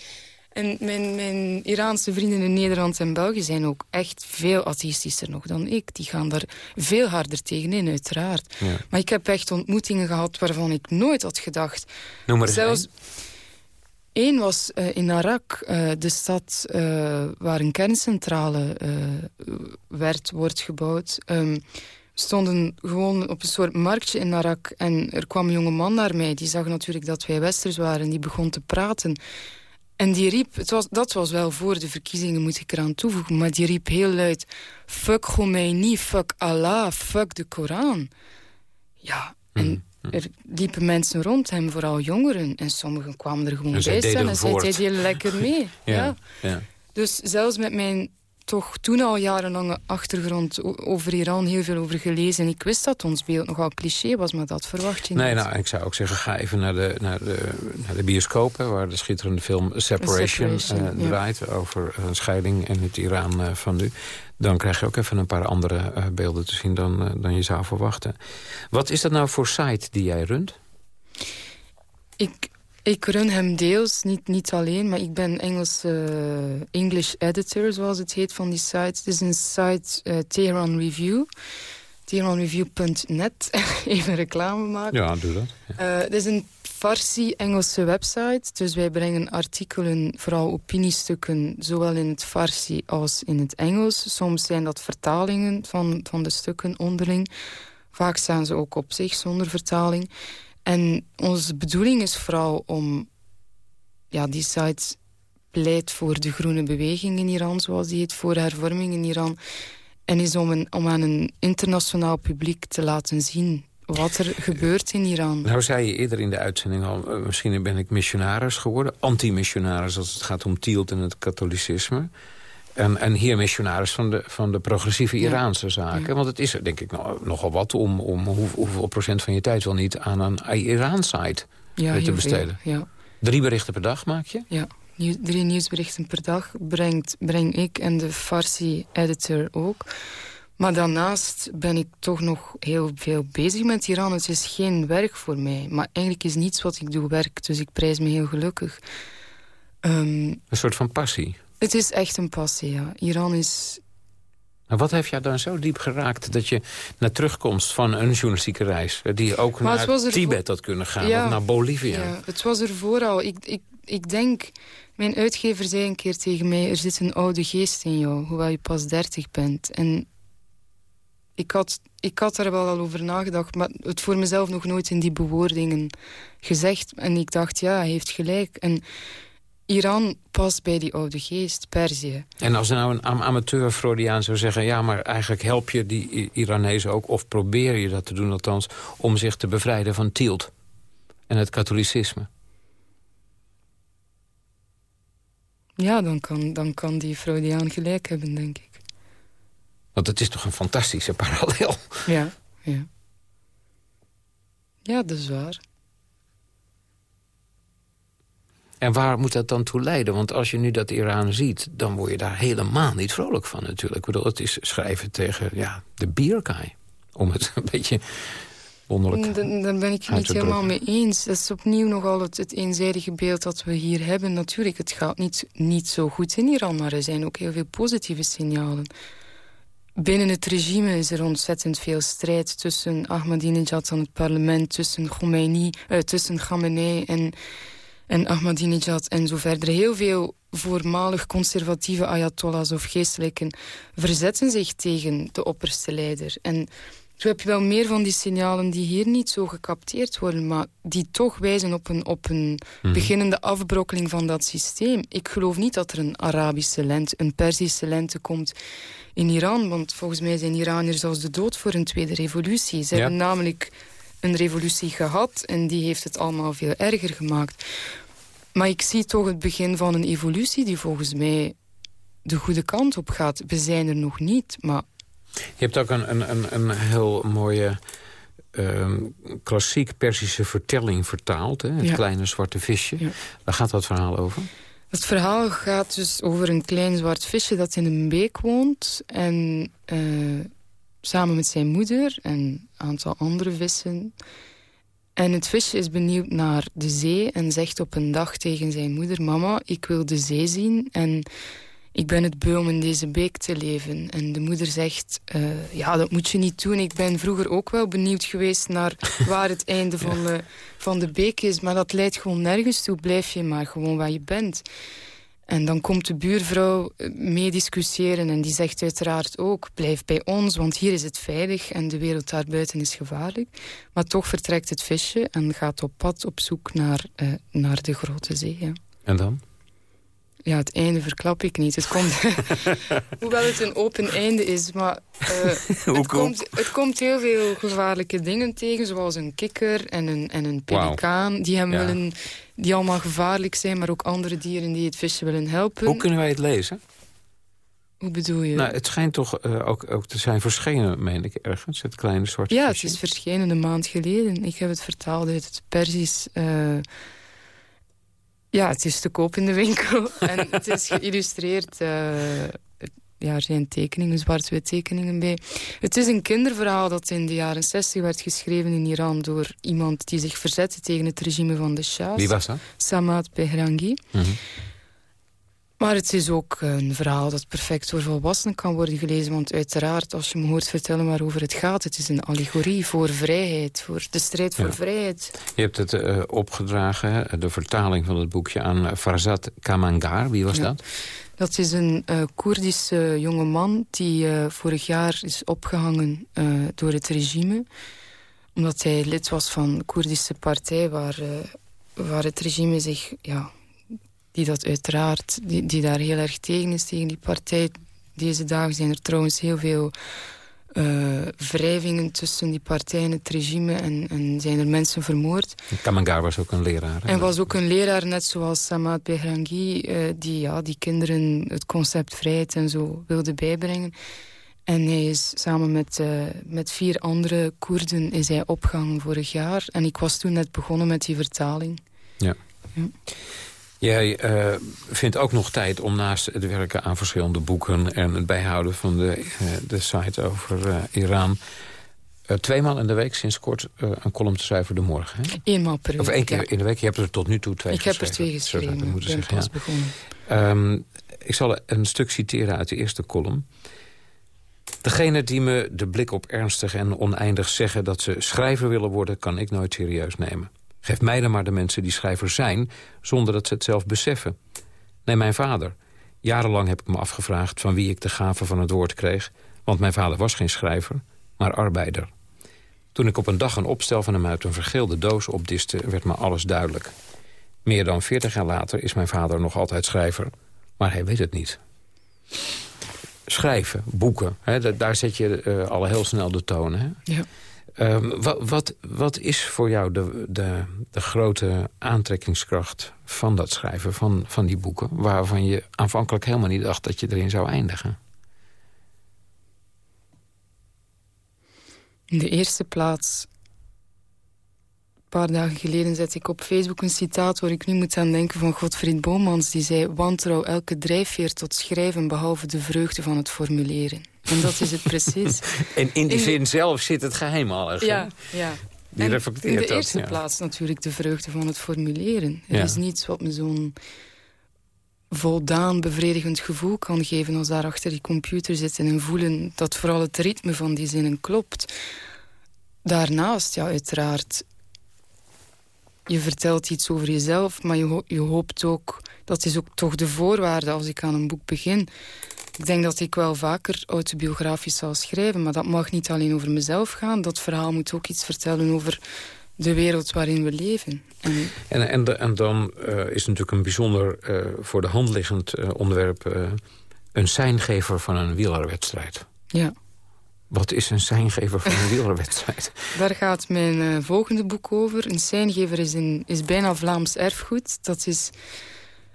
En mijn, mijn Iraanse vrienden in Nederland en België zijn ook echt veel atheïstischer nog dan ik. Die gaan daar veel harder tegenin, uiteraard. Ja. Maar ik heb echt ontmoetingen gehad waarvan ik nooit had gedacht. Noem maar eens Zelfs. Eén was uh, in Arak, uh, de stad uh, waar een kerncentrale werd, wordt gebouwd. Um, stonden gewoon op een soort marktje in Arak. En er kwam een jonge man naar mij. Die zag natuurlijk dat wij Westers waren. Die begon te praten. En die riep, het was, dat was wel voor de verkiezingen, moet ik eraan toevoegen. Maar die riep heel luid, fuck Khomeini, fuck Allah, fuck de Koran. Ja, en mm. Er liepen mensen rond hem, vooral jongeren. En sommigen kwamen er gewoon bij staan en zij deden heel lekker mee. ja, ja. Dus zelfs met mijn toch toen al jarenlange achtergrond over Iran heel veel over gelezen. En ik wist dat ons beeld nogal cliché was, maar dat verwacht je niet. Nee, nou, ik zou ook zeggen, ga even naar de, naar de, naar de bioscoop... waar de schitterende film Separation, Separation uh, draait... over een scheiding in het Iran uh, van nu. Dan krijg je ook even een paar andere uh, beelden te zien dan, dan je zou verwachten. Wat is dat nou voor site die jij runt? Ik ik run hem deels, niet, niet alleen, maar ik ben Engels uh, English editor, zoals het heet, van die site. Het is een site, uh, Tehran Review. Teheranreview.net. Even reclame maken. Ja, doe dat. Ja. Uh, het is een Farsi-Engelse website. Dus wij brengen artikelen, vooral opiniestukken... zowel in het Farsi als in het Engels. Soms zijn dat vertalingen van, van de stukken onderling. Vaak staan ze ook op zich zonder vertaling. En onze bedoeling is vooral om... Ja, die site pleit voor de groene beweging in Iran, zoals die heet, voor hervorming in Iran. En is om, om aan een internationaal publiek te laten zien wat er gebeurt in Iran. Nou zei je eerder in de uitzending al... Uh, misschien ben ik missionaris geworden. Anti-missionaris als het gaat om Tielt en het katholicisme. En, en hier missionaris van de, van de progressieve Iraanse zaken. Want het is er denk ik nog, nogal wat om, om hoeveel procent van je tijd wel niet aan een Iran-site te besteden. ja. Drie berichten per dag maak je? Ja, drie nieuwsberichten per dag brengt, breng ik en de Farsi-editor ook. Maar daarnaast ben ik toch nog heel veel bezig met Iran. Het is geen werk voor mij. Maar eigenlijk is niets wat ik doe werk. Dus ik prijs me heel gelukkig. Um, een soort van passie? Het is echt een passie, ja. Iran is... Maar wat heeft jou dan zo diep geraakt dat je naar terugkomst van een journalistieke reis... die ook naar Tibet had kunnen gaan of naar Bolivia? Ja, het was er vooral. Ik, ik, ik denk... Mijn uitgever zei een keer tegen mij... er zit een oude geest in jou, hoewel je pas dertig bent. En ik had, ik had daar wel al over nagedacht... maar het voor mezelf nog nooit in die bewoordingen gezegd. En ik dacht, ja, hij heeft gelijk. En Iran past bij die oude geest, Perzië. En als nou een amateur Freudiaan zou zeggen... ja, maar eigenlijk help je die Iranezen ook... of probeer je dat te doen althans... om zich te bevrijden van Tielt en het katholicisme. Ja, dan kan, dan kan die Freudiaan gelijk hebben, denk ik. Want het is toch een fantastische parallel? Ja, ja. Ja, dat is waar. En waar moet dat dan toe leiden? Want als je nu dat Iran ziet, dan word je daar helemaal niet vrolijk van natuurlijk. Ik bedoel, het is schrijven tegen ja, de bierkaai. Om het een beetje wonderlijk Daar ben ik het niet helemaal mee eens. Dat is opnieuw nogal het, het eenzijdige beeld dat we hier hebben. Natuurlijk, het gaat niet, niet zo goed in Iran, maar er zijn ook heel veel positieve signalen. Binnen het regime is er ontzettend veel strijd tussen Ahmadinejad en het parlement, tussen Khomeini, uh, tussen Khamenei en en Ahmadinejad en zo verder. Heel veel voormalig conservatieve ayatollahs of geestelijken verzetten zich tegen de opperste leider. En zo heb je wel meer van die signalen die hier niet zo gecapteerd worden... maar die toch wijzen op een, op een mhm. beginnende afbrokkeling van dat systeem. Ik geloof niet dat er een Arabische lente, een Perzische lente komt in Iran... want volgens mij zijn Iraniërs als de dood voor een tweede revolutie. Ze hebben namelijk een revolutie gehad en die heeft het allemaal veel erger gemaakt. Maar ik zie toch het begin van een evolutie die volgens mij de goede kant op gaat. We zijn er nog niet, maar... Je hebt ook een, een, een, een heel mooie uh, klassiek Persische vertelling vertaald. Hè? Het kleine zwarte visje. Ja. Waar gaat dat verhaal over? Het verhaal gaat dus over een klein zwart visje dat in een beek woont. En uh, samen met zijn moeder en een aantal andere vissen. En het visje is benieuwd naar de zee en zegt op een dag tegen zijn moeder... Mama, ik wil de zee zien en ik ben het beu om in deze beek te leven. En de moeder zegt, uh, ja, dat moet je niet doen. Ik ben vroeger ook wel benieuwd geweest naar waar het einde van, de, van de beek is. Maar dat leidt gewoon nergens toe. Blijf je maar gewoon waar je bent. En dan komt de buurvrouw eh, mee discussiëren en die zegt uiteraard ook... blijf bij ons, want hier is het veilig en de wereld daarbuiten is gevaarlijk. Maar toch vertrekt het visje en gaat op pad op zoek naar, uh, naar de grote zee. En dan? Ja, het einde verklap ik niet. Het komt, hoewel het een open einde is, maar uh, het, komt, het komt heel veel gevaarlijke dingen tegen, zoals een kikker en een, en een pelikaan. Die hem willen die allemaal gevaarlijk zijn, maar ook andere dieren die het visje willen helpen. Hoe kunnen wij het lezen? Hoe bedoel je? Nou, het schijnt toch uh, ook, ook te zijn verschenen, meen ik, ergens, het kleine soort Ja, het is verschenen een maand geleden. Ik heb het vertaald uit het Persisch. Uh, ja, het is te koop in de winkel. en het is geïllustreerd uh, ja, er zijn tekeningen, zwart-wit tekeningen bij. Het is een kinderverhaal dat in de jaren 60 werd geschreven in Iran... door iemand die zich verzette tegen het regime van de Shah. Wie was dat? Samad Behrangi. Mm Maar het is ook een verhaal dat perfect door volwassenen kan worden gelezen. Want uiteraard, als je me hoort vertellen waarover het gaat... het is een allegorie voor vrijheid, voor de strijd voor vrijheid. Je hebt het uh, opgedragen, de vertaling van het boekje... aan Farzad Kamangar. Wie was dat? Dat is een uh, Koerdische jonge man die uh, vorig jaar is opgehangen door het regime. Omdat hij lid was van de Koerdische partij waar, waar het regime zich... Ja, die dat uiteraard, die, die daar heel erg tegen is, tegen die partij. Deze dagen zijn er trouwens heel veel uh, wrijvingen tussen die partij en het regime en, en zijn er mensen vermoord. Kamangar was ook een leraar. En was ook een leraar, net zoals Samad Behrangi, uh, die, ja, die kinderen het concept vrijheid en zo wilde bijbrengen. En hij is samen met, uh, met vier andere Koerden is hij opgehangen vorig jaar. En ik was toen net begonnen met die vertaling. Ja. ja. Jij uh, vindt ook nog tijd om naast het werken aan verschillende boeken... en het bijhouden van de, uh, de site over uh, Iran... tweemaal in de week sinds kort een column te schrijven de morgen. Hè? Eenmaal per week, Of één keer ja. in de week. Je hebt er tot nu toe twee ik geschreven. Ik heb er twee geschreven, ik ben zeggen, ja. begonnen. Um, ik zal een stuk citeren uit de eerste column. Degene die me de blik op ernstig en oneindig zeggen... dat ze schrijver willen worden, kan ik nooit serieus nemen. Geef mij dan maar de mensen die schrijver zijn... zonder dat ze het zelf beseffen. Neem mijn vader. Jarenlang heb ik me afgevraagd van wie ik de gave van het woord kreeg... want mijn vader was geen schrijver, maar arbeider. Toen ik op een dag een opstel van hem uit een vergeelde doos opdiste... werd me alles duidelijk. Meer dan veertig jaar later is mijn vader nog altijd schrijver... maar hij weet het niet. Schrijven, boeken, hè, daar zet je uh, al heel snel de toon. Hè? Ja. Um, wat, wat, is voor jou de, de, de, grote aantrekkingskracht van dat schrijven, van, van die boeken... waarvan je aanvankelijk helemaal niet dacht dat je erin zou eindigen? In de eerste plaats... Een paar dagen geleden zette ik op Facebook een citaat... waar ik nu moet aan denken van Godfried Bomans. Die zei, wantrouw elke drijfveer tot schrijven... behalve de vreugde van het formuleren. En dat is het precies. en in die in zin zelf zit het geheim al. Ja, ja. Die en reflecteert in de dat, eerste ja. plaats natuurlijk de vreugde van het formuleren. Er Ja. is niets wat me zo'n voldaan, bevredigend gevoel kan geven... als daar achter die computer zitten en voelen dat vooral het ritme van die zinnen klopt. Daarnaast, ja, uiteraard... Je vertelt iets over jezelf, maar je, ho- je hoopt ook... Dat is ook toch de voorwaarde als ik aan een boek begin... Ik denk dat ik wel vaker autobiografisch zal schrijven... maar dat mag niet alleen over mezelf gaan. Dat verhaal moet ook iets vertellen over de wereld waarin we leven. En En, en, de- en dan eh, is natuurlijk een bijzonder eh, voor de hand liggend eh, onderwerp... een seingever van een wielerwedstrijd. ja, Wat is een seingever van een wielerwedstrijd? daar gaat mijn volgende boek over. Een seingever is, een, is bijna Vlaams erfgoed. Dat is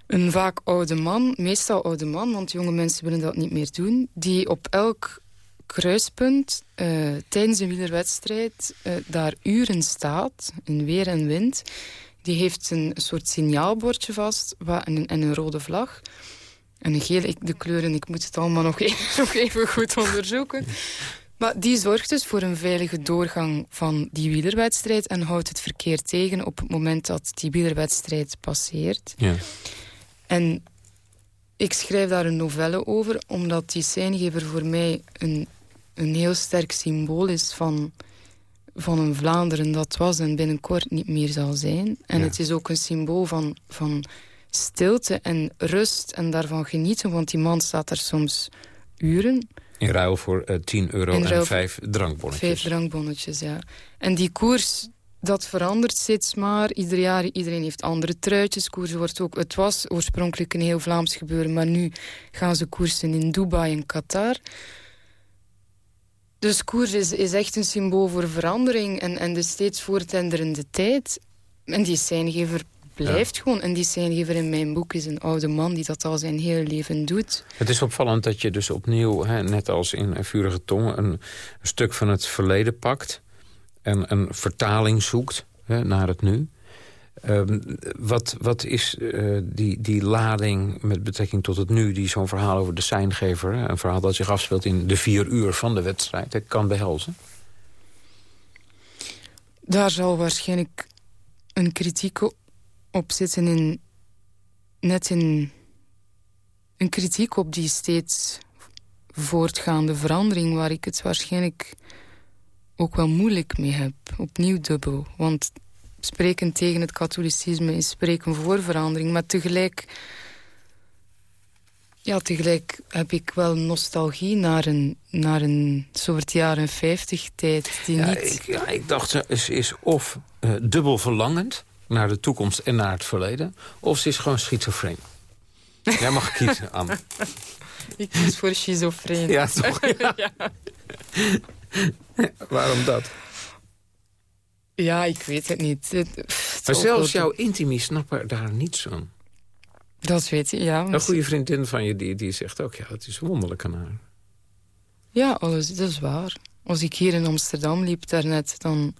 een vaak oude man, meestal oude man... want jonge mensen willen dat niet meer doen... die op elk kruispunt eh, tijdens een wielerwedstrijd eh, daar uren staat, in weer en wind. Die heeft een soort signaalbordje vast en een, en een rode vlag. En een gele, de kleuren, ik moet het allemaal nog even, nog even goed onderzoeken. Maar die zorgt dus voor een veilige doorgang van die wielerwedstrijd... en houdt het verkeer tegen op het moment dat die wielerwedstrijd passeert. Ja. En ik schrijf daar een novelle over, omdat die seingever voor mij een, een heel sterk symbool is van, van een Vlaanderen dat was en binnenkort niet meer zal zijn. En het is ook een symbool van, van stilte en rust en daarvan genieten, want die man staat er soms uren. In ruil voor uh, 10 euro en vijf drankbonnetjes. Vijf drankbonnetjes, ja. En die koers, dat verandert steeds maar. Ieder jaar, iedereen heeft andere truitjes. Koers wordt ook, het was oorspronkelijk een heel Vlaams gebeuren, maar nu gaan ze koersen in Dubai en Qatar. Dus koers is, is echt een symbool voor verandering en, en de steeds voortenderende tijd. En die seingever blijft gewoon. En die seingever in mijn boek is een oude man die dat al zijn hele leven doet. Het is opvallend dat je dus opnieuw, hè, net als in Vurige Tong... Een, een, stuk van het verleden pakt en een vertaling zoekt hè, naar het nu. Um, wat, wat is uh, die, die lading met betrekking tot het nu... die zo'n verhaal over de seingever... een verhaal dat zich afspeelt in de vier uur van de wedstrijd... kan behelzen? Daar zal waarschijnlijk een kritiek op zitten in... net in een kritiek op die steeds voortgaande verandering... waar ik het waarschijnlijk ook wel moeilijk mee heb. Opnieuw dubbel. Want spreken tegen het katholicisme is spreken voor verandering. Maar tegelijk... Ja, tegelijk heb ik wel nostalgie naar een, naar een soort jaren 50 tijd. Die ja, niet... ik, ja, ik dacht, ze is, is of uh, dubbel verlangend naar de toekomst en naar het verleden... of ze is gewoon schizofreen. Jij mag kiezen, Anne. ik kies voor schizofreen. Ja, toch? Ja. ja. Waarom dat? Ja, ik weet het niet. Het, maar zelfs jouw intimi snappen daar niets van. Dat weet je, ja. Een goede vriendin van je die, die zegt ook, ja, het is wonderlijk aan haar. Ja, alles, dat is waar. Als ik hier in Amsterdam liep daarnet, dan,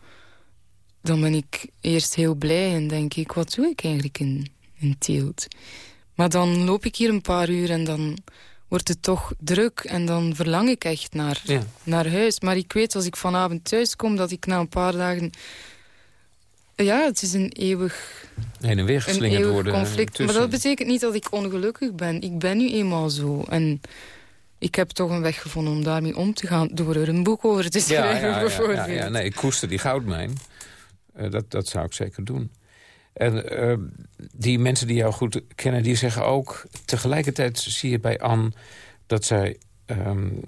dan ben ik eerst heel blij en denk ik, wat doe ik eigenlijk in, in Tielt? Maar dan loop ik hier een paar uur en dan wordt het toch druk en dan verlang ik echt naar, ja. naar huis. Maar ik weet als ik vanavond thuis kom dat ik na een paar dagen... Ja, het is een eeuwig... Heen en weer geslingerd worden. conflict. Maar dat betekent niet dat ik ongelukkig ben. Ik ben nu eenmaal zo. En ik heb toch een weg gevonden om daarmee om te gaan... door er een boek over te schrijven, ja, ja, bijvoorbeeld. Ja, ja, nee, ik koester die goudmijn. Uh, dat, dat zou ik zeker doen. En uh, die mensen die jou goed kennen, die zeggen ook... tegelijkertijd zie je bij Anne dat zij, um,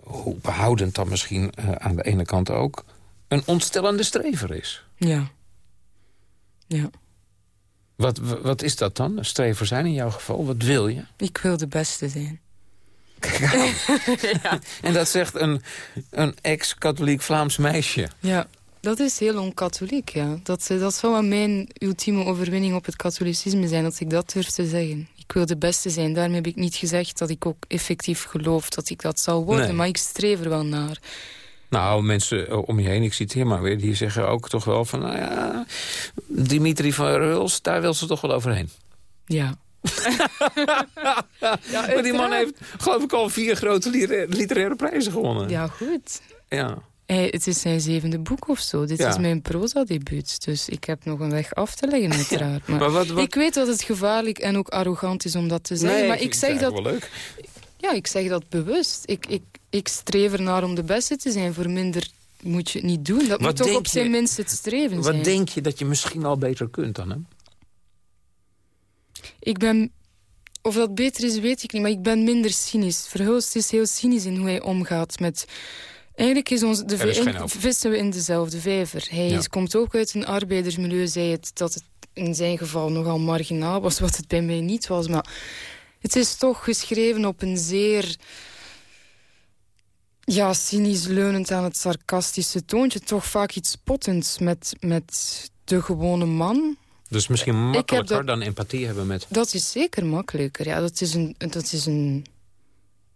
hoe behoudend dan misschien uh, aan de ene kant ook... een ontstellende strever is. Ja. Ja. Wat, wat is dat dan, een strever zijn in jouw geval? Wat wil je? Ik wil de beste zijn. ja. En dat zegt een, een ex-katholiek Vlaams meisje. Ja. Dat is heel onkatholiek, ja. Dat, dat zou wel mijn ultieme overwinning op het katholicisme zijn, dat ik dat durf te zeggen. Ik wil de beste zijn. Daarmee heb ik niet gezegd dat ik ook effectief geloof dat ik dat zal worden. Nee. Maar ik streef er wel naar. Nou, mensen om je heen, ik citeer maar weer... die zeggen ook toch wel van... nou ja, Dimitri van Reuls, daar wil ze toch wel overheen. Ja. ja maar die man heeft, geloof ik, al vier grote literaire prijzen gewonnen. Ja, goed. Ja. Hey, het is zijn zevende boek of zo. Dit ja. is mijn proza-debuut. Dus ik heb nog een weg af te leggen, uiteraard. Maar, maar wat, wat... ik weet dat het gevaarlijk en ook arrogant is om dat te zeggen. Nee, maar ik zeg dat. Wel leuk. Ja, ik zeg dat bewust. Ik, ik, ik streef ernaar om de beste te zijn. Voor minder moet je het niet doen. Dat wat moet toch op je, zijn minst het streven wat zijn. Wat denk je dat je misschien al beter kunt dan hem? Ik ben... Of dat beter is, weet ik niet. Maar ik ben minder cynisch. Verhulst is heel cynisch in hoe hij omgaat met... Eigenlijk is ons, de in, vissen we in dezelfde vijver. Hij ja. komt ook uit een arbeidersmilieu, zei het dat het in zijn geval nogal marginaal was, wat het bij mij niet was. Maar het is toch geschreven op een zeer ja, cynisch leunend aan het sarcastische toontje. Toch vaak iets spottends met, met de gewone man. Dus misschien makkelijker dat, dan empathie hebben met... Dat is zeker makkelijker, ja. Dat is een, dat is een,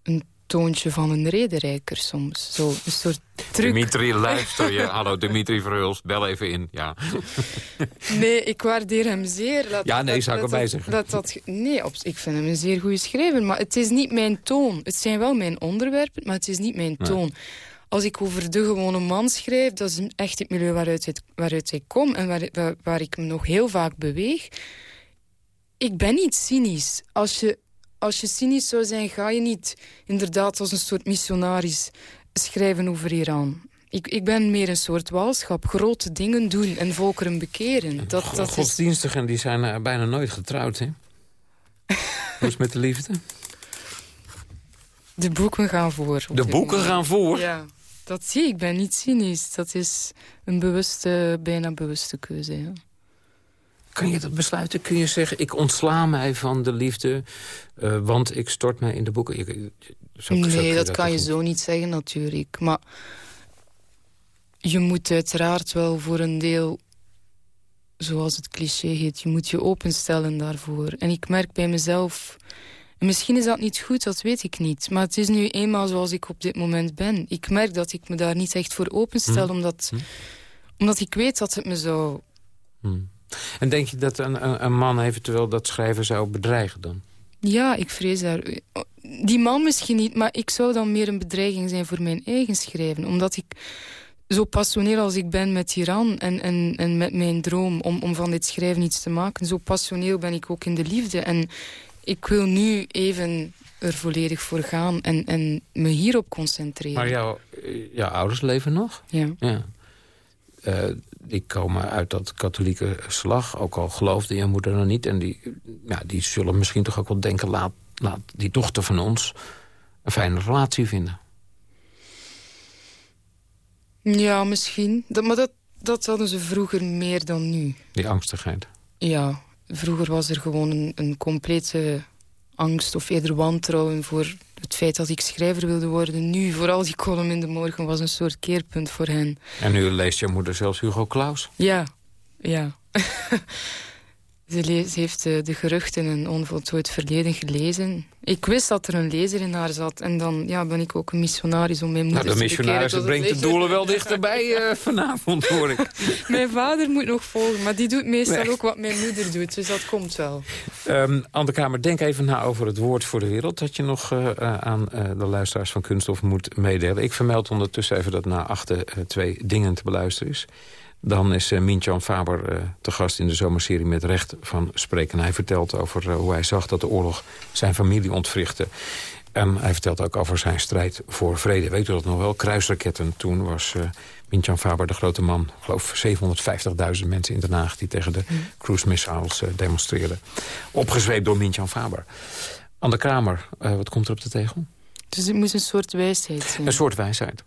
een toontje van een rederijker soms. Zo, een soort truc. Dimitri, luister je. Hallo, Dimitri Verhulst, bel even in. Ja. Nee, ik waardeer hem zeer. Dat, ja, nee, dat, zou ik erbij zeggen. Dat, dat, nee, op, ik vind hem een zeer goede schrijver. Maar het is niet mijn toon. Het zijn wel mijn onderwerpen, maar het is niet mijn toon. Nee. Als ik over de gewone man schrijf, dat is echt het milieu waaruit, het, waaruit ik kom... en waar, waar, waar ik me nog heel vaak beweeg. Ik ben niet cynisch. Als je als je cynisch zou zijn, ga je niet inderdaad als een soort missionaris schrijven over Iran. Ik, ik ben meer een soort walschap. Grote dingen doen en volkeren bekeren. Dat, dat Godsdienstigen die zijn uh, bijna nooit getrouwd, hè? Hoe is met de liefde? De boeken gaan voor. De boeken gaan voor? Ja, dat zie ik. Ik ben niet cynisch. Dat is een bewuste, bijna bewuste keuze, ja. Kun je dat besluiten? Kun je zeggen, ik ontsla mij van de liefde... Uh, want ik stort mij in de boeken? Zo, nee, zo dat, dat kan je zo niet zeggen natuurlijk. Maar je moet uiteraard wel voor een deel... zoals het cliché heet, je moet je openstellen daarvoor. En ik merk bij mezelf... Misschien is dat niet goed, dat weet ik niet. Maar het is nu eenmaal zoals ik op dit moment ben. Ik merk dat ik me daar niet echt voor openstel... Hm. Omdat, hm. omdat ik weet dat het me zou... Hm. En denk je dat een, een, man eventueel dat schrijven zou bedreigen dan? Ja, ik vrees daar... Die man misschien niet, maar ik zou dan meer een bedreiging zijn voor mijn eigen schrijven. Omdat ik zo passioneel als ik ben met Iran en, en, en met mijn droom om, om van dit schrijven iets te maken, zo passioneel ben ik ook in de liefde. En ik wil nu even er volledig voor gaan en, en me hierop concentreren. Maar jouw, jouw ouders leven nog? Ja. ja. Uh, die komen uit dat katholieke slag, ook al geloofde je moeder dan niet. En die, ja, die zullen misschien toch ook wel denken, laat, laat die dochter van ons een fijne relatie vinden. Ja, misschien. Dat, maar dat, dat hadden ze vroeger meer dan nu. Die angstigheid? Ja, vroeger was er gewoon een, een complete angst of eerder wantrouwen voor het feit dat ik schrijver wilde worden. Nu, vooral die column in de morgen, was een soort keerpunt voor hen. En nu leest je moeder zelfs Hugo Claus? Ja, ja. Ze, heeft de, de, geruchten een onvoltooid verleden gelezen. Ik wist dat er een lezer in haar zat. En dan ja, ben ik ook een missionaris om mijn moeder nou, de missionaris brengt de doelen wel dichterbij uh, vanavond, hoor ik. mijn vader moet nog volgen, maar die doet meestal ook wat mijn moeder doet. Dus dat komt wel. Um, Anne Kamer, denk even na over het woord voor de wereld... dat je nog uh, aan uh, de luisteraars van Kunststof moet meedelen. Ik vermeld ondertussen even dat na achter twee dingen te beluisteren is. Dan is uh, Mintjan Faber uh, te gast in de zomerserie met recht van spreken. Hij vertelt over uh, hoe hij zag dat de oorlog zijn familie ontwrichtte. En hij vertelt ook over zijn strijd voor vrede. Weet u dat nog wel? Kruisraketten. Toen was uh, Mintjan Faber de grote man. Ik geloof 750.000 mensen in Den Haag... die tegen de mm. cruise missiles demonstreerden. Opgezweept door Mintjan Faber. Anne Kramer, wat komt er op de tegel? Dus het moet een soort wijsheid zijn. Een soort wijsheid.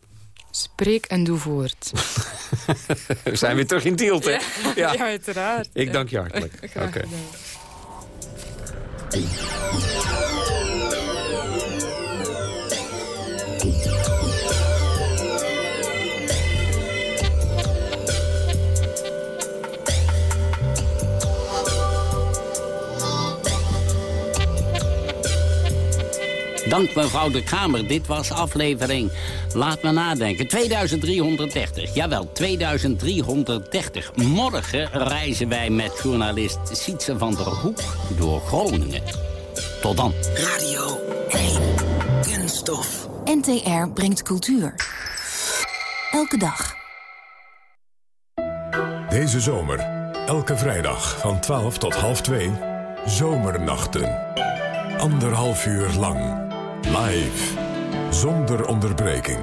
Spreek en doe voort. We zijn weer terug in Tielt, hè? Ja, ja. uiteraard. Ik dank je hartelijk. Oké. Dank mevrouw de Kamer. Dit was aflevering, laat me nadenken, 2330. Jawel, 2330. Morgen reizen wij met journalist Sietse van der Hoek door Groningen. Tot dan. Radio 1. Kunststof. NTR brengt cultuur. Elke dag. Deze zomer, elke vrijdag van 12 tot half 2, Zomernachten. Anderhalf uur lang. Live. Zonder onderbreking.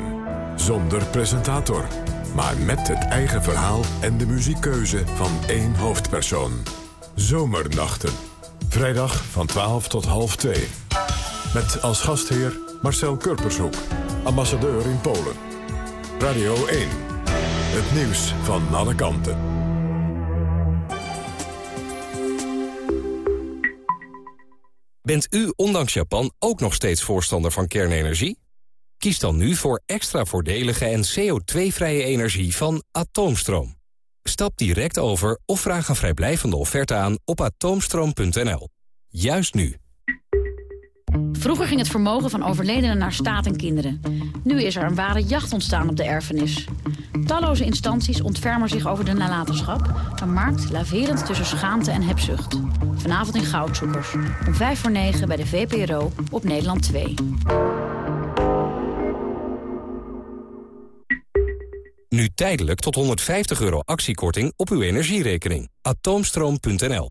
Zonder presentator. Maar met het eigen verhaal en de muziekkeuze van één hoofdpersoon. Zomernachten. Vrijdag van 12 tot half 2. Met als gastheer Marcel Kurpershoek, ambassadeur in Polen. Radio 1. Het nieuws van alle kanten. Bent u ondanks Japan ook nog steeds voorstander van kernenergie? Kies dan nu voor extra voordelige en CO2-vrije energie van Atoomstroom. Stap direct over of vraag een vrijblijvende offerte aan op atoomstroom.nl. Juist nu. Vroeger ging het vermogen van overledenen naar staat en kinderen. Nu is er een ware jacht ontstaan op de erfenis. Talloze instanties ontfermen zich over de nalatenschap... een markt laverend tussen schaamte en hebzucht. Vanavond in Goudzoekers, om 5 voor 9 bij de VPRO op Nederland 2. Nu tijdelijk tot 150 euro actiekorting op uw energierekening. Atoomstroom.nl